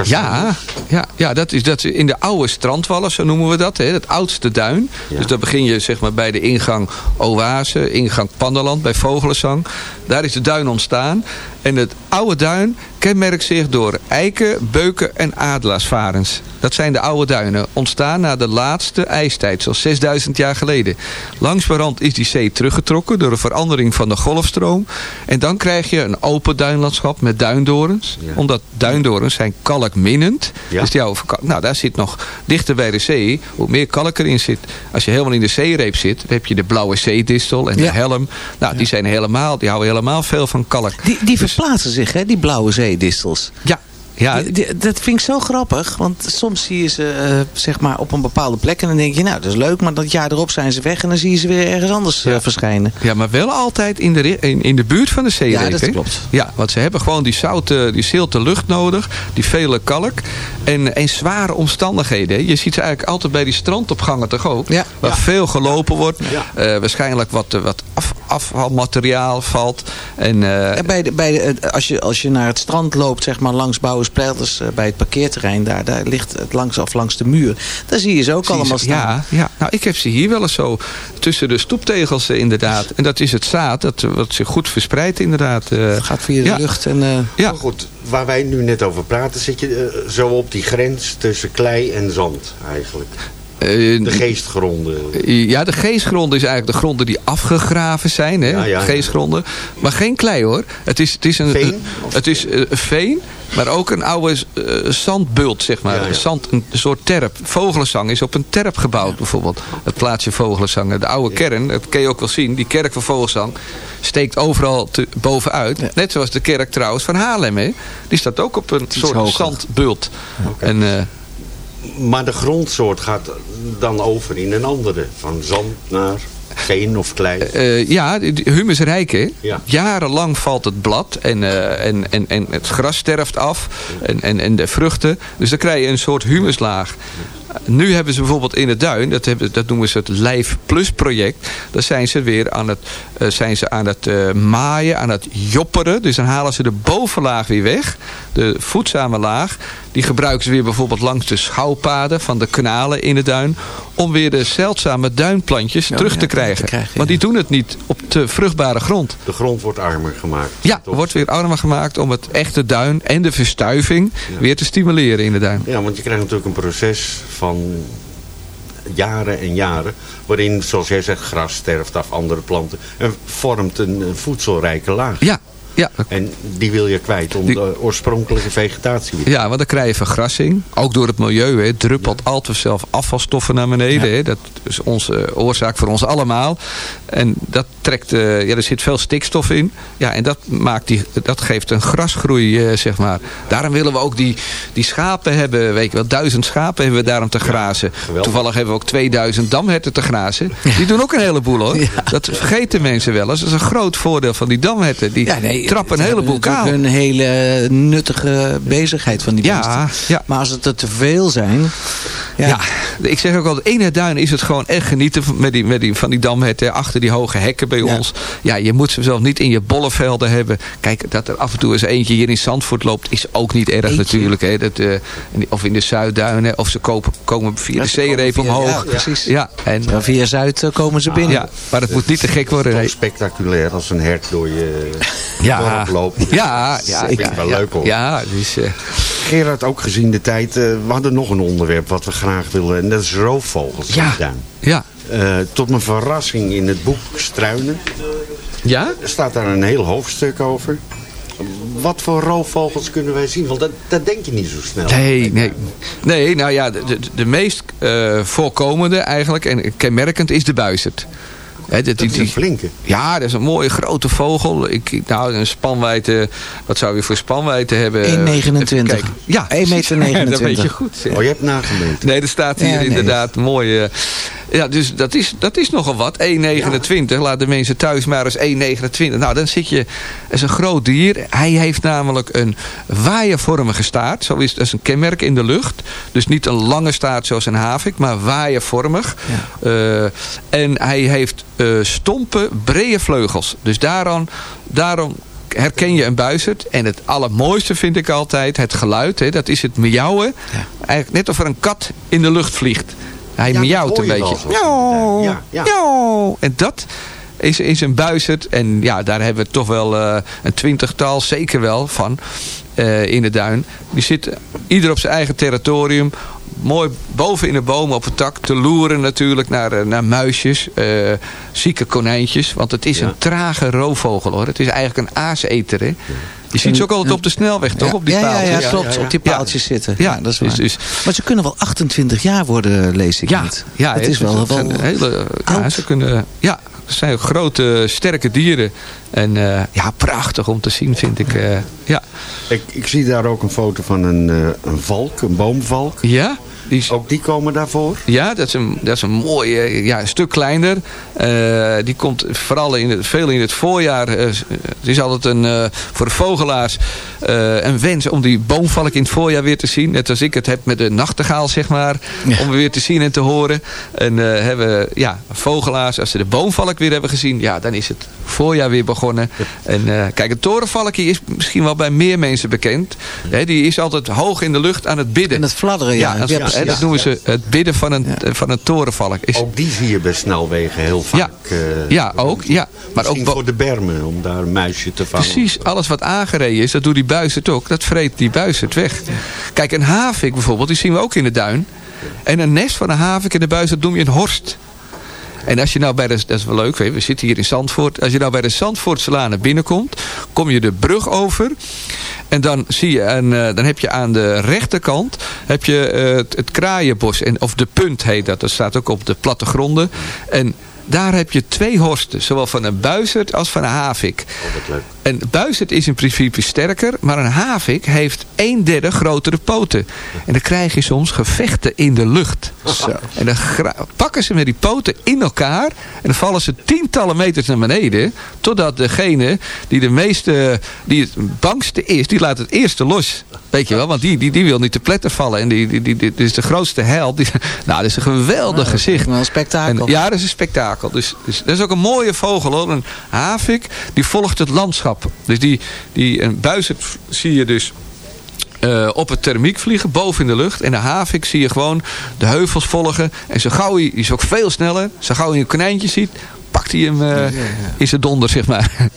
Ja, ja, ja dat, is, dat is in de oude strandwallen, zo noemen we dat. Hè, het oudste duin. Dus dan begin je zeg maar, bij de ingang Oase, ingang Panderland, bij Vogelenzang. Daar is de duin ontstaan. En het oude duin kenmerkt zich door eiken, beuken en adelaarsvarens. Dat zijn de oude duinen, ontstaan na de laatste ijstijd, zoals 6000 jaar geleden. Langs de rand is die zee teruggetrokken door een verandering van de golfstroom. En dan krijg je een open duinlandschap met duindorens. Omdat duindorens zijn kalkminnend. Ja. Dus die kalk. Nou, daar zit nog dichter bij de zee, hoe meer kalk erin zit. Als je helemaal in de zeereep zit, dan heb je de blauwe zeedistel en de helm. Nou, die, zijn helemaal, die houden helemaal veel van kalk. Die, die verplaatsen zich, hè, die blauwe zeedistels. Ja. Ja, Die- die- dat vind ik zo grappig, want soms zie je ze eh, zeg maar op een bepaalde plek en dan denk je, nou dat is leuk, maar dat jaar erop zijn ze weg en dan zie je ze weer ergens anders eh, verschijnen. Ja, maar wel altijd in de, in, in de buurt van de zeereep. Ja, dat klopt. Ja, want ze hebben gewoon die zoute, die zilte lucht nodig. Die vele kalk. En, en zware omstandigheden. Je ziet ze eigenlijk altijd bij die strandopgangen toch ook. Waar veel gelopen wordt. Eh, waarschijnlijk wat, eh, wat af, afvalmateriaal valt. En, eh, Ja, bij de, bij de, eh, als, je, als je naar het strand loopt, zeg maar langs eh, bij het parkeerterrein, daar, daar ligt het langs of langs de muur. Daar zie je ze ook Zie allemaal ze- staan. Ja, ja, nou ik heb ze hier wel eens zo tussen de stoeptegels eh, inderdaad. En dat is het zaad, dat, eh, wat zich goed verspreidt inderdaad. Het gaat via de lucht en... ja. Goed, waar wij nu net over praten, zit je eh, zo op die grens tussen klei en zand eigenlijk. Eh, De geestgronden. Ja, de geestgronden is eigenlijk de gronden die afgegraven zijn. Hè? Ja, ja, ja. Geestgronden. Maar geen klei hoor. Het is, het is een, Veen? Het is eh, veen, maar ook een oude eh, zandbult, zeg maar. Ja, ja. Zand, een soort terp. Vogelenzang is op een terp gebouwd bijvoorbeeld. Het plaatsje Vogelenzang. De oude kern, dat kun je ook wel zien. Die kerk van Vogelenzang steekt overal te, bovenuit. Net zoals de kerk trouwens van Haarlem. Hè? Die staat ook op een soort hoger. zandbult. En... eh, Maar de grondsoort gaat dan over in een andere. Van zand naar veen of klei. Eh, ja, die- die humusrijk hè. Ja. Jarenlang valt het blad en, eh, en, en, en het gras sterft af en, en, en de vruchten. Dus dan krijg je een soort humuslaag. nu hebben ze bijvoorbeeld in het duin, dat, hebben, dat noemen ze het Lijf Plus project. Daar zijn ze weer aan het, eh, zijn ze aan het eh, maaien, aan het jopperen. Dus dan halen ze de bovenlaag weer weg. De voedzame laag. Die gebruiken ze weer bijvoorbeeld langs de schouwpaden van de kanalen in de duin. Om weer de zeldzame duinplantjes terug te krijgen. Want die doen het niet op de vruchtbare grond. De grond wordt armer gemaakt. Ja, wordt weer armer gemaakt om het echte duin en de verstuiving weer te stimuleren in de duin. Ja, want je krijgt natuurlijk een proces van jaren en jaren... waarin, zoals jij zegt, gras sterft af, andere planten... en vormt een, een voedselrijke laag. Ja, ja. En die wil je kwijt om de oorspronkelijke vegetatie weer Ja, want dan krijg je vergrassing. Ook door het milieu. Hè. Druppelt altijd zelf afvalstoffen naar beneden. Hè. Dat is onze oorzaak voor ons allemaal. En dat trekt, eh, ja, er zit veel stikstof in. Ja, en dat, maakt die, dat geeft een grasgroei, eh, zeg maar. Daarom willen we ook die, die schapen hebben. Weet je wel, duizend schapen hebben we daarom te grazen. Toevallig hebben we ook 2000 damherten te grazen. Die doen ook een heleboel hoor. Dat vergeten mensen wel eens. Dat is een groot voordeel van die damherten. Die trappen een heleboel Het is kaal. natuurlijk een hele nuttige bezigheid van die Ja, beesten. Maar als het er te veel zijn... Ja, Ja, ik zeg ook altijd, in het duin is het gewoon echt genieten van- met die, met die, van die damherten achter die hoge hekken bij ons. Ja, je moet ze zelf niet in je bollevelden hebben. Kijk, dat er af en toe eens eentje hier in Zandvoort loopt, is ook niet erg natuurlijk. Hè. Dat, eh, of in de Zuidduinen, of ze kopen, komen via Ja, de zeereep omhoog. ja, precies. Ja, en, Ja, via Zuid eh, komen ze binnen. ja, maar het moet niet te gek worden. Toch nee. spectaculair als een hert door je Ja. dorp loopt. Ja, ja, dat vind ik wel ja, leuk hoor. Ja, dus... eh, Gerard, ook gezien de tijd, eh, we hadden nog een onderwerp wat we graag willen. En dat is roofvogels Ja. Ja. Eh, tot mijn verrassing in het boek Struinen ja? staat daar een heel hoofdstuk over. Wat voor roofvogels kunnen wij zien? Want dat, dat denk je niet zo snel. Nee, nee. Nee, nou ja, de, de, meest eh, voorkomende eigenlijk en kenmerkend is de buizerd. Hè, dat, Dat is een flinke. Ja, dat is een mooie grote vogel. Ik, nou, een spanwijdte, wat zou je voor spanwijdte hebben? 1,29. Even kijken. Ja, 1,29 meter. dat weet je goed. zeg. Oh, je hebt nagemeten. Nee, er staat hier Ja, nee. inderdaad mooi. eh, ja, dus dat is, dat is nogal wat. 1,29. Laat de mensen thuis maar eens 1,29. Nou, dan zit je... Dat is een groot dier. Hij heeft namelijk een waaiervormige staart. Zo is dat is een kenmerk in de lucht. Dus niet een lange staart zoals een havik, maar waaiervormig. Eh, en hij heeft eh, stompe, brede vleugels. Dus daarom, daarom herken je een buizerd. En het allermooiste vind ik altijd het geluid. Hè, dat is het miauwen. Eigenlijk net of er een kat in de lucht vliegt. Hij dat miauwt een beetje. Miauw, Ja, ja. miauw. En dat is, is een buizerd. En ja, daar hebben we toch wel eh, een twintigtal, zeker wel, van eh, in de duin. Die zitten ieder op zijn eigen territorium. Mooi boven in de bomen op het tak te loeren natuurlijk naar, eh, naar muisjes, zieke konijntjes. Want het is een trage roofvogel hoor. Het is eigenlijk een aaseter. Hè? Je ziet ze ook altijd op de snelweg toch? Ja, Op die ja, ja, paaltjes. ja, klopt. Op die paaltjes zitten. Ja, dat is waar. Dus, dus, Maar ze kunnen wel 28 jaar worden, lees ik ja, niet. ja, het is wel, wel hele, ja, ze kunnen, ja, ze zijn grote, sterke dieren. En eh, ja, prachtig om te zien vind ik. eh, ja. Ik, ik zie daar ook een foto van een, eh, een valk, een boomvalk. Ja? Die Ook die komen daarvoor? Ja, dat is een, dat is een mooi, eh, ja, een stuk kleiner. Eh, die komt vooral in het, veel in het voorjaar. eh, het is altijd een, eh, voor de vogelaars een wens om die boomvalk in het voorjaar weer te zien. Net als ik het heb met de nachtegaal, zeg maar. Om hem weer te zien en te horen. En hebben ja, vogelaars, als ze de boomvalk weer hebben gezien, ja, dan is het voorjaar weer begonnen. En kijk, het torenvalkje is misschien wel bij meer mensen bekend. Hè, die is altijd hoog in de lucht aan het bidden. En het fladderen, ja. Ja, hè, dat noemen ze het bidden van een, van een torenvalk. Is, Ook die zie je bij snelwegen heel vaak. Ja. eh, ja, ook. Ja. Maar ook voor de bermen, om daar een muisje te vangen. Precies, alles wat aangereden is, dat doet die buizerd ook. Dat vreet die buizerd weg. Kijk, een havik bijvoorbeeld, die zien we ook in de duin. En een nest van een havik in de buizerd noem je een horst. En als je nou bij de, dat is wel leuk, we zitten hier in Zandvoort. Als je nou bij de Zandvoortselane binnenkomt, kom je de brug over. En dan zie je, en, eh, dan heb je aan de rechterkant heb je, eh, het, kraaienbos. En, of de punt heet dat, dat staat ook op de plattegronden. En daar heb je twee horsten, zowel van een buizerd als van een havik. Oh, leuk. Een buizerd is in principe sterker, maar een havik heeft een derde grotere poten. En dan krijg je soms gevechten in de lucht. Zo. En dan pakken ze met die poten in elkaar en dan vallen ze tientallen meters naar beneden, totdat degene die de meeste, die het bangste is, die laat het eerste los. Weet je wel, want die, die, die wil niet te pletten vallen. En die, die, die, die, dit is de grootste held. Die, nou, dat is een geweldig gezicht. Een spektakel. En, ja, dat is een spektakel. Dus, dus dat is ook een mooie vogel hoor. Een havik, die volgt het landschap. Dus die, die een buizerd zie je dus eh, op het thermiek vliegen, boven in de lucht. En de havik zie je gewoon de heuvels volgen. En zo gauw hij, die is ook veel sneller. Zo gauw hij een konijntje ziet, pakt hij hem eh, in zijn donder, zeg maar.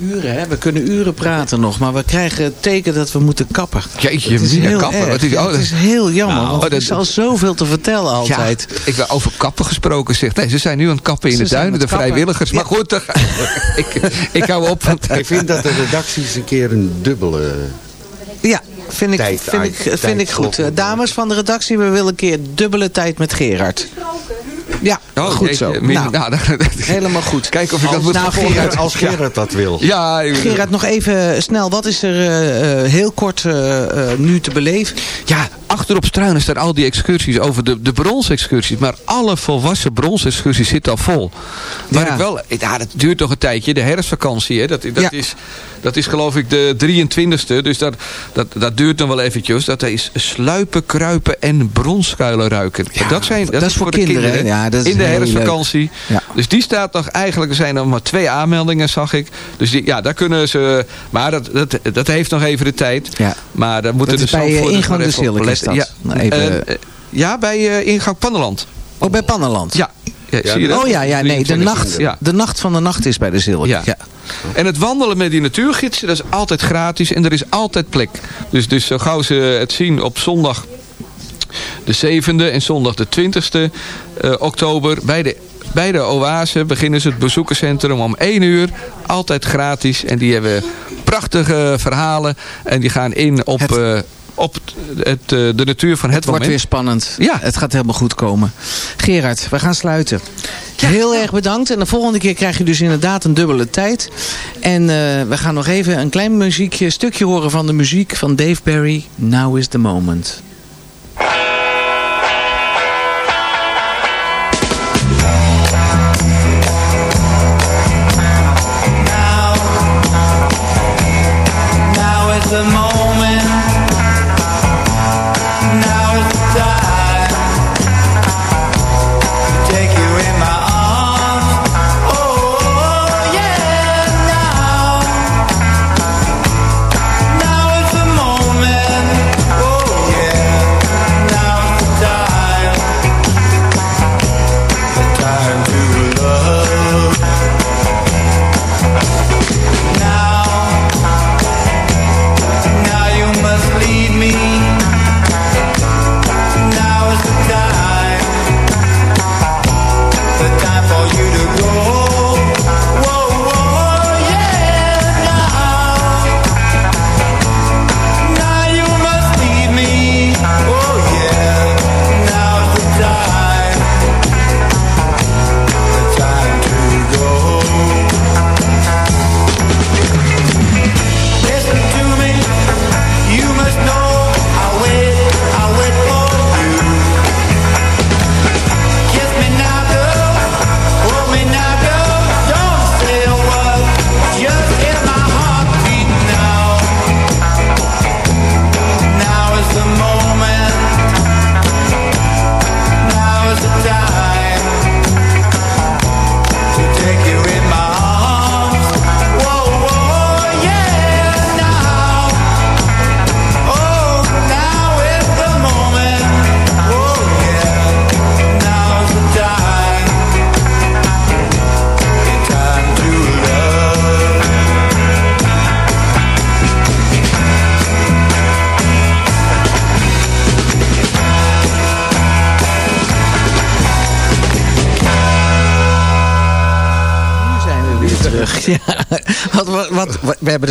Uren, hè? We kunnen uren praten nog, maar we krijgen het teken dat we moeten kappen. Jeetje, het is heel kappen. Wat is- oh, het is heel jammer, Nou, want oh, er dat- is al zoveel te vertellen altijd. Ja, ik wil over kappen gesproken zeg. Nee, ze zijn nu aan het kappen in Ze de duinen, de het kappen. vrijwilligers. Maar goed, ik, ik hou op. Want, Ik vind dat de redacties een keer een dubbele... Ja, vind ik, Tijd vind ik, vind ik goed. dames van de redactie, we willen een keer dubbele tijd met Gerard. Ja, Oh, goed zo. min- nou, nou, helemaal goed. Kijk of ik dat Als- moet nou. Gerard, Als Gerard dat wil. Ja, ik- Gerard, nog even snel. Wat is er eh, eh, heel kort eh, nu te beleven? Ja, achterop Struinen staan al die excursies over de, de bronsexcursies. Maar alle volwassen bronsexcursies zitten al vol. Maar Ja. ik wel, ja, dat duurt nog een tijdje. De herfstvakantie, hè, dat, dat, Ja. is, dat is geloof ik de 23ste. Dus dat, dat, dat duurt nog wel eventjes. Dat is sluipen, kruipen en bronskuilen ruiken. dat, zijn, dat, dat is voor de kinderen, hè? Ja, dat is In de herfstvakantie. Ja. Dus die staat nog, eigenlijk er zijn er maar twee aanmeldingen, zag ik. Dus die, ja, daar kunnen ze, maar dat, dat, dat heeft nog even de tijd. Ja. Maar daar moeten Dat de bij, eh, Zandvoorters ingang de Zilk is dat. Ja, Nou, even- Eh, eh, ja bij ingang Pannenland. Ook bij Pannenland? Ja. ja, zie je dat? Oh ja, ja nee, de 23. nacht, Ja. de nacht van de nacht is bij de Zilk. Ja. En het wandelen met die natuurgidsen, dat is altijd gratis en er is altijd plek. Dus, dus zo gauw ze het zien op zondag de 7e en zondag de 20e eh, oktober bij de, bij de Oase beginnen ze het bezoekerscentrum om 1 uur. Altijd gratis en die hebben prachtige verhalen en die gaan in op... eh, op het, eh, de natuur van het, Het wordt moment. weer spannend. Ja. Het gaat helemaal goed komen. Gerard, we gaan sluiten. Heel erg bedankt. En de volgende keer krijg je dus inderdaad een dubbele tijd. En eh, we gaan nog even een klein muziekje, stukje horen van de muziek van Dave Barry. Now is the moment.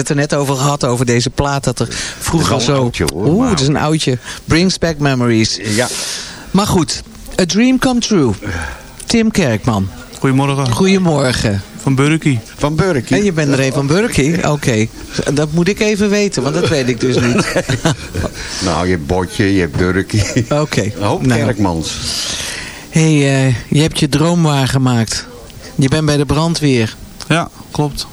Het er net over gehad, over deze plaat. Dat er vroeger Het is wel een zo... oudje, Oeh, maar- het is een oudje. Brings back memories. Ja. Maar goed, a dream come true. Tim Kerkman. Goedemorgen. Goedemorgen. van Burkie. Van Burkie? En je bent er een van Burkie? Oké. Dat moet ik even weten, want dat weet ik dus niet. Nou, je hebt Botje, je hebt Burkie. Oké. Hoop Nou. kerkmans. Hé, hey, eh, je hebt je droom waargemaakt. Je bent bij de brandweer. Ja, klopt.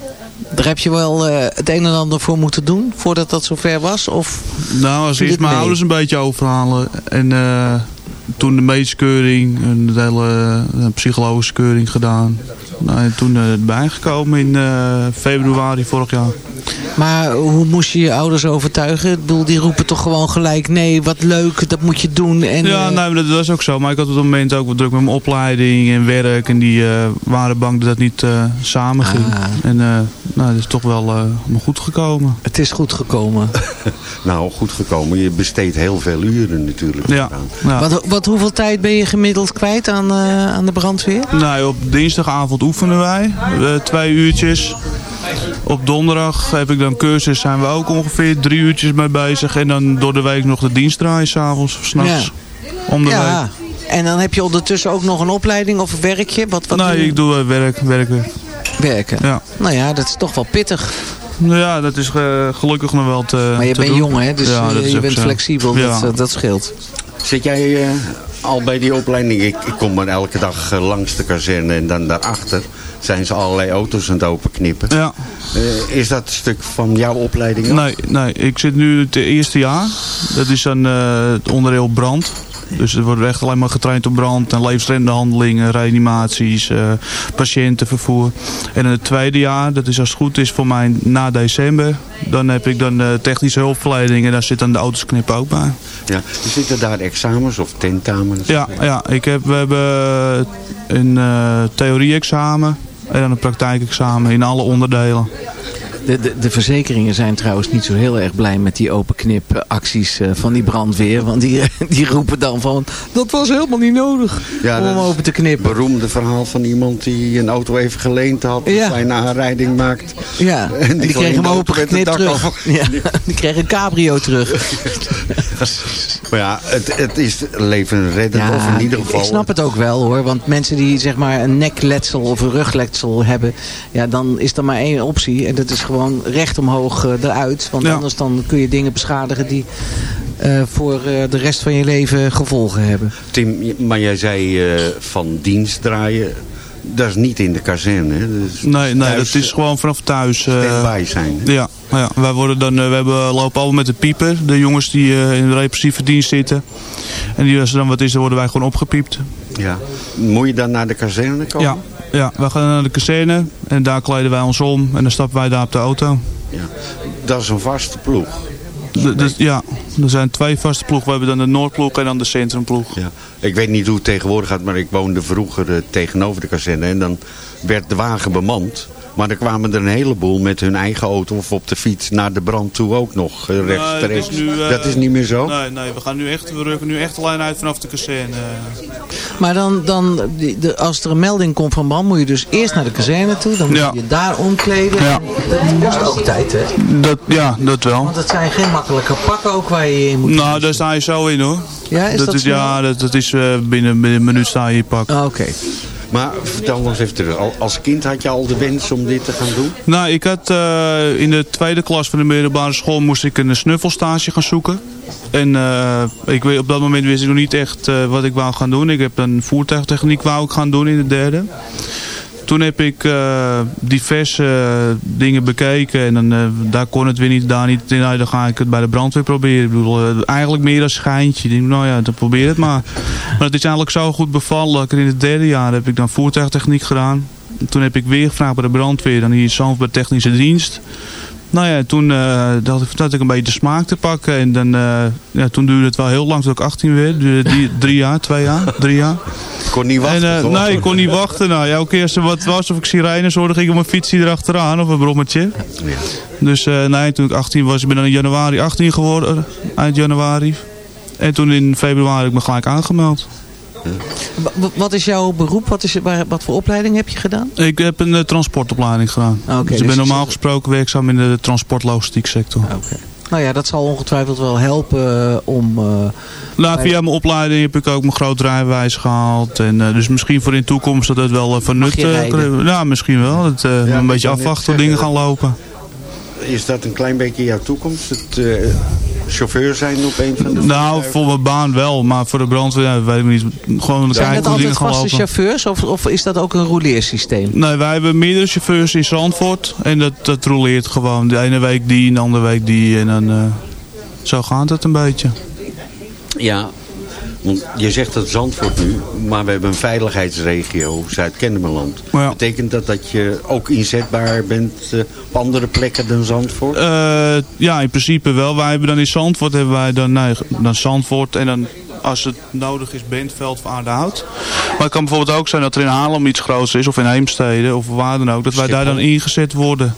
Daar heb je wel eh, het een en ander voor moeten doen, voordat dat zover was? Of Nou, als eerst mijn mee? ouders een beetje overhalen. En eh, toen de medische keuring, en de hele eh, psychologische keuring gedaan. Nou, en toen erbij gekomen in februari vorig jaar. Maar hoe moest je je ouders overtuigen? Ik bedoel, die roepen toch gewoon gelijk... nee, wat leuk, dat moet je doen. En, ja, eh, nee, dat was ook zo. Maar ik had op dat moment ook wat druk met mijn opleiding en werk. En die eh, waren bang dat dat niet eh, samen ging. Ah. En eh, nou, dat is toch wel eh, me goed gekomen. Het is goed gekomen. Nou, goed gekomen. Je besteedt heel veel uren natuurlijk. Ja. Wat, wat, hoeveel tijd ben je gemiddeld kwijt aan, eh, aan de brandweer? Nee, op dinsdagavond oefenen wij. eh, twee uurtjes. Op donderdag heb ik dan cursus, zijn we ook ongeveer drie uurtjes mee bezig. En dan door de week nog de dienst draaien, s'avonds of s'nachts. Om de ja. week. En dan heb je ondertussen ook nog een opleiding of werk je? Wat, wat doe Nee, je? ik doe eh, werk, werken. werken. Ja. Nou ja, dat is toch wel pittig. Nou ja, dat is eh, gelukkig nog wel te Maar je te bent doen. jong, hè? Dus Ja, dat is je ook bent zo. flexibel. Ja. Dat, eh, dat scheelt. Zit jij eh, al bij die opleiding? Ik, ik kom maar elke dag langs de kazerne en dan daarachter zijn ze allerlei auto's aan het openknippen. Ja. Eh, is dat een stuk van jouw opleiding? ook? Nee, nee, ik zit nu het eerste jaar. Dat is dan eh, het onderdeel brand. Dus er wordt echt alleen maar getraind op brand en levensreddende handelingen, reanimaties, eh, patiëntenvervoer. En in het tweede jaar, dat is als het goed is voor mij na december, dan heb ik dan technische hulpverlening en daar zit dan de auto's knippen ook bij. Ja. Zitten daar examens of tentamens? Ja, ja ik heb, we hebben een theorie-examen en een praktijkexamen in alle onderdelen. De, de, de verzekeringen zijn trouwens niet zo heel erg blij met die openknipacties eh, van die brandweer. Want die, die roepen dan van, dat was helemaal niet nodig Ja, om hem open te knippen. beroemde verhaal van iemand die een auto even geleend had. Ja. Een aanrijding maakt. Ja, en die, kreeg hem geleende auto open met het geknipt dak terug. af. Ja, die kreeg een cabrio terug. Maar ja, het, het is levenreddend of in ieder geval... ik snap het ook wel hoor. Want mensen die zeg maar een nekletsel of een rugletsel hebben. Ja, dan is er maar één optie. En dat is gewoon recht omhoog eh, eruit. Want Ja. anders dan kun je dingen beschadigen die eh, voor eh, de rest van je leven gevolgen hebben. Tim, maar jij zei eh, van dienst draaien. Dat is niet in de kazerne. Nee, nee thuis, dat is gewoon vanaf thuis. eh, Standby zijn. Ja, ja, wij worden dan, we hebben, lopen allemaal met de pieper. De jongens die eh, in de repressieve dienst zitten. En die, als er dan wat is, dan worden wij gewoon opgepiept. Ja. Moet je dan naar de kazerne komen? Ja, ja, wij gaan naar de kazerne en daar kleden wij ons om. En dan stappen wij daar op de auto. Ja. Dat is een vaste ploeg. Ja, er zijn twee vaste ploegen. We hebben dan de Noordploeg en dan de Centrumploeg. Ja. Ik weet niet hoe het tegenwoordig gaat, maar ik woonde vroeger eh, tegenover de kazerne. En dan werd de wagen bemand. Maar er kwamen er een heleboel met hun eigen auto of op de fiets naar de brand toe ook nog eh, rechtstreeks. Nee, dat, is nu, eh, dat is niet meer zo? Nee, nee we, gaan nu echt, we rukken nu echt alleen uit vanaf de kazerne. Maar dan, dan die- de, als er een melding komt van brand, moet je dus eerst naar de kazerne toe. Dan moet Ja. je je daar omkleden. Ja. Dat kost ook tijd, hè? Dat, ja, dat wel. Want het zijn geen makkelijke pakken ook waar je in moet. Nou, daar sta je zo in hoor. Ja, is dat is? Ja, dat, dat is eh, binnen, binnen een minuut sta je in je pak. Ah, Oké. Maar vertel eens even terug. Al- Als kind had je al de wens om dit te gaan doen? Nou, ik had eh, in de tweede klas van de middelbare school moest ik een snuffelstage gaan zoeken. En eh, ik, weet- op dat moment wist ik nog niet echt eh, wat ik wou gaan doen. Ik heb een voertuigtechniek wou ik gaan doen in de derde. Toen heb ik eh, diverse dingen bekeken en dan, eh, daar kon het weer niet, daar niet. Nou, dan ga ik het bij de brandweer proberen. Ik bedoel, eh, eigenlijk meer als schijntje. Ik denk, nou ja, dan probeer het maar. Maar het is eigenlijk zo goed bevallen in het derde jaar heb ik dan voertuigtechniek gedaan. Toen heb ik weer gevraagd bij de brandweer, dan hier in bij technische dienst. Nou ja, toen eh, dacht ik, dat ik een beetje de smaak te pakken. En dan, eh, ja, toen duurde het wel heel lang tot ik 18 werd. Duurde die, drie jaar, twee jaar, drie jaar. Kon niet wachten, En, eh, nee, ik kon niet wachten. Nou, elke keer als er wat was of ik sirenes hoorde, ging ik op mijn fietsje erachteraan of een brommetje. Dus eh, nee, toen ik 18 was, ik ben dan in januari 18 geworden, eind januari. En toen in februari heb ik me gelijk aangemeld. Wa- Wat is jouw beroep? Wat, is, wat voor opleiding heb je gedaan? Ik heb een eh, transportopleiding gedaan. Oké, dus ik dus ben normaal gesproken werkzaam in de transportlogistiek sector. Nou, Nou ja, dat zal ongetwijfeld wel helpen eh, om... Nou, bij- via mijn opleiding heb ik ook mijn groot rijbewijs gehaald. En, dus misschien voor in de toekomst dat het wel van nut. Ja, misschien wel. Dat, eh, een beetje afwachten hoe dingen gaan lopen. Is dat een klein beetje jouw toekomst? Het eh, chauffeur zijn op een van de Nou, voor mijn baan wel, maar voor de brandweer ja, weet ik niet. Gewoon Zijn kijken dat altijd vaste lopen. chauffeurs of, of is dat ook een rouleersysteem? Nee, wij hebben meerdere chauffeurs in Zandvoort. En dat, dat roleert gewoon. De ene week die, en de andere week die. En dan, eh, zo gaat het een beetje. Ja, want je zegt het Zandvoort nu, maar we hebben een veiligheidsregio, Zuid-Kennemerland. Ja. Betekent dat dat je ook inzetbaar bent eh, op andere plekken dan Zandvoort? Eh, ja, in principe wel. Wij hebben dan in Zandvoort, hebben wij dan, nee, dan Zandvoort en dan als het nodig is Bentveld of Aardehout. Maar het kan bijvoorbeeld ook zijn dat er in Haarlem iets groots is of in Heemstede of waar dan ook. Dat wij daar dan ingezet worden.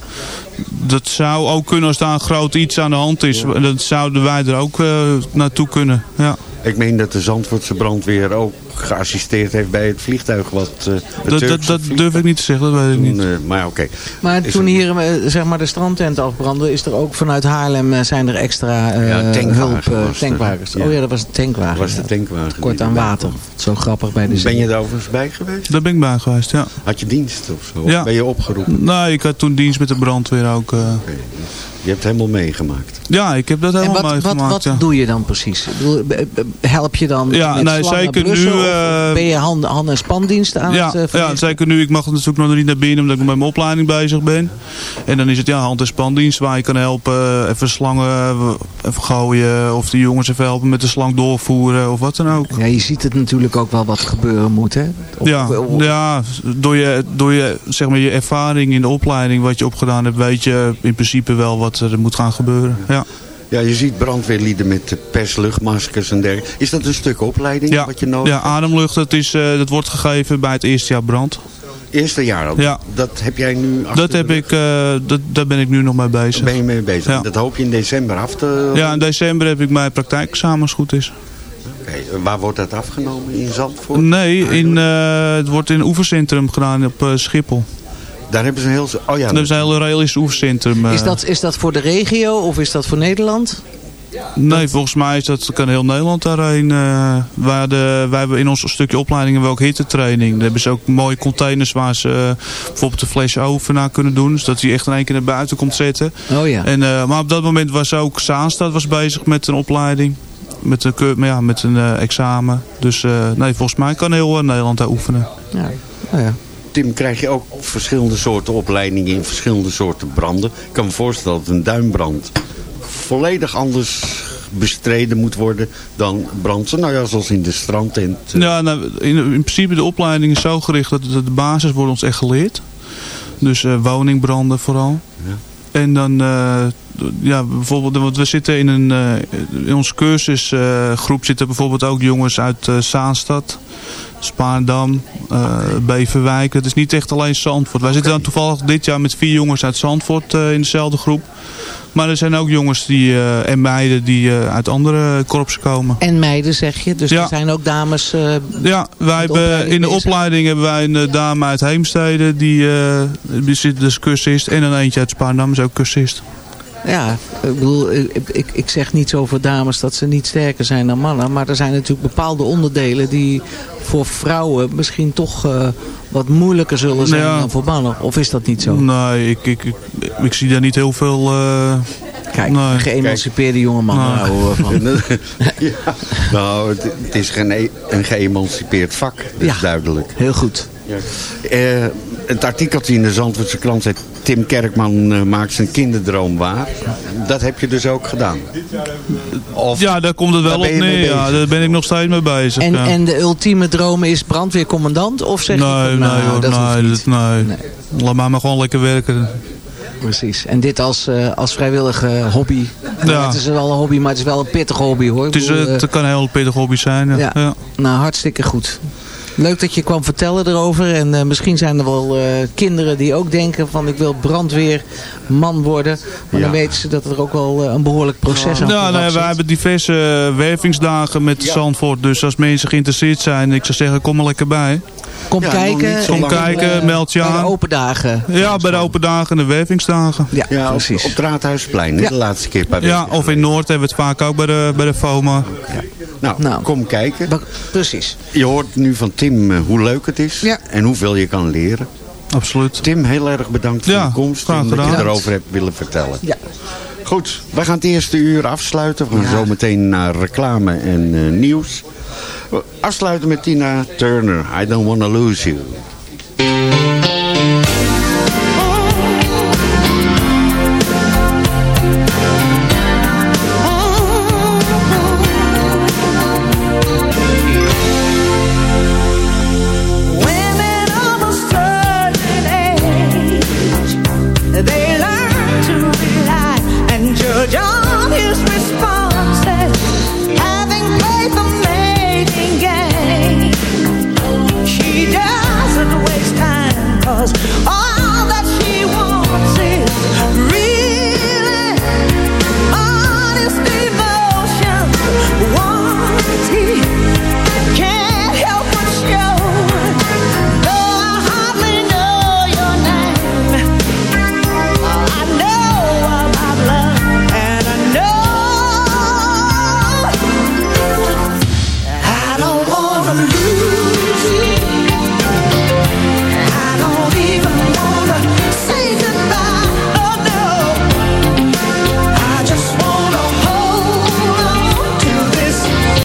Dat zou ook kunnen als daar een groot iets aan de hand is. Dat zouden wij er ook eh, naartoe kunnen. Ja. Ik meen dat de Zandvoortse brandweer ook geassisteerd heeft bij het vliegtuig wat... eh, het Dat, dat, durf ik niet te zeggen, dat weet ik niet. Eh, maar oké. Maar Is toen hier eh, zeg maar de strandtent afbrandde, is er ook vanuit Haarlem zijn er extra eh, Ja, tankwagen hulp, was tankwagens. Ja. Oh ja, dat was een tankwagen. Dat was de ja. tankwagen. Kort aan water. Zo grappig bij de zee. Ben je daar overigens bij geweest? Daar ben ik bij geweest, ja. Had je dienst of zo? Ja. Ben je opgeroepen? Nee, ik had toen dienst met de brandweer ook. eh. Je hebt het helemaal meegemaakt. Ja, ik heb dat En helemaal wat, wat, meegemaakt. wat ja. doe je dan precies? Help je dan Ja, met nee, zeker nu, eh, ben je hand, hand- en spandiensten aan ja, het uh, ja, zeker nu. Ik mag natuurlijk nog niet naar binnen omdat ik met mijn opleiding bezig ben. En dan is het ja, hand- en spandienst waar je kan helpen. eh, Even slangen eh, even gooien. Of de jongens even helpen met de slang doorvoeren of wat dan ook. Ja, je ziet het natuurlijk ook wel wat er gebeuren moet, hè? Of- Ja, of- ja door, je, door je, zeg maar, je ervaring in de opleiding wat je opgedaan hebt, weet je in principe wel wat er moet gaan gebeuren. Ja. Ja, je ziet brandweerlieden met eh, persluchtmaskers en dergelijke. Is dat een stuk opleiding Ja, wat je nodig ja ademlucht dat, is, eh, dat wordt gegeven bij het eerste jaar brand. Eerste jaar al? Ja. Dat heb jij nu Dat heb ik, eh, dat, daar ben ik nu nog mee bezig. Daar ben je mee bezig. Ja. Dat hoop je in december af te... Ja, in december heb ik mijn praktijkexamen als het goed is. Oké, Waar wordt dat afgenomen? In Zandvoort? Nee, in, het wordt in oefencentrum gedaan op Schiphol. Daar hebben ze een heel... Oh ja, Dat is een heel realistisch oefencentrum. eh. Is dat, is dat voor de regio of is dat voor Nederland? Nee, volgens mij is dat, kan heel Nederland daarheen. eh waar de, wij hebben in ons stukje opleiding hebben we ook hittetraining. Daar hebben ze ook mooie containers waar ze eh, bijvoorbeeld de fles oven naar kunnen doen. Zodat die echt in één keer naar buiten komt zetten. Oh ja. En, eh, maar op dat moment was ook Zaanstad was bezig met een opleiding. Met een, ja, met een eh, examen. Dus eh, nee, volgens mij kan heel eh, Nederland daar oefenen. Ja. Oh ja. Tim, krijg je ook verschillende soorten opleidingen in verschillende soorten branden? Ik kan me voorstellen dat een duinbrand volledig anders bestreden moet worden dan brand. Nou ja, zoals in de strandtent. eh. Ja, nou, in, in principe de opleiding is zo gericht dat de, de basis wordt ons echt geleerd. Dus eh, woningbranden vooral. En dan, eh, ja, bijvoorbeeld, want we zitten in een, in onze cursusgroep zitten bijvoorbeeld ook jongens uit Zaanstad, Spaardam, eh, Beverwijk. Het is niet echt alleen Zandvoort. Wij zitten dan toevallig dit jaar met vier jongens uit Zandvoort eh, in dezelfde groep. Maar er zijn ook jongens die, eh, en meiden die uit andere korpsen komen. En meiden zeg je, dus Ja. er zijn ook dames... Ja, wij hebben, in de opleiding hebben wij een dame uit Heemstede, die, die zit dus cursist. En dan eentje uit Spaarndam, is ook cursist. Ja, ik bedoel, ik, ik, ik zeg niet zo voor dames dat ze niet sterker zijn dan mannen. Maar er zijn natuurlijk bepaalde onderdelen die voor vrouwen misschien toch eh, wat moeilijker zullen zijn Ja. dan voor mannen. Of is dat niet zo? Nee, ik, ik, ik, ik zie daar niet heel veel... eh, Kijk, nee. geëmancipeerde jonge man. Nee. daar horen we van. ja. Nou, het, het is geen e- een geëmancipeerd vak. Dat is Ja. duidelijk. Heel goed. Ja. Eh, het artikeltje in de Zandvoortse krant zegt... Tim Kerkman eh, maakt zijn kinderdroom waar. Dat heb je dus ook gedaan. Of, Ja, daar komt het wel op je neer. Ja, daar ben ik nog steeds mee bezig. En, ja. en de ultieme droom is brandweercommandant? Of zeg je nee, nee, nou, hoor, dat hoeft nee, niet? dat, nee. Laat mij maar gewoon lekker werken. Precies. En dit als, eh, als vrijwillige hobby. Ja. Het is wel een hobby, maar het is wel een pittige hobby hoor. Het, is, bedoel, eh, het kan een heel pittig hobby zijn. Ja. Ja. Ja. Nou, hartstikke goed. Leuk dat je kwam vertellen erover. En eh, misschien zijn er wel eh, kinderen die ook denken van ik wil brandweerman worden. Maar dan weten ze dat er ook wel eh, een behoorlijk proces aan Ja, vooraf nee, zit. wij hebben diverse wervingsdagen met Zandvoort. Dus als mensen geïnteresseerd zijn, ik zou zeggen, kom er lekker bij. Kom Ja, kijken. Kom lang. kijken, eh, meld je bij de aan. open dagen. Ja, bij de open dagen en de wervingsdagen. Ja, precies. op het Raadhuisplein, Ja. de laatste keer bij Ja, of in Noord hebben we het vaak ook bij de, bij de FOMA. Nou, Nou. kom kijken. Precies. Je hoort nu van Tim eh, hoe leuk het is Ja. en hoeveel je kan leren. Absoluut. Tim, heel erg bedankt voor Ja, je komst en dat je erover hebt willen vertellen. Ja. Goed, wij gaan het eerste uur afsluiten. We gaan Ja. zo meteen naar reclame en eh, nieuws. Afsluiten met Tina Turner, I Don't Wanna Lose You.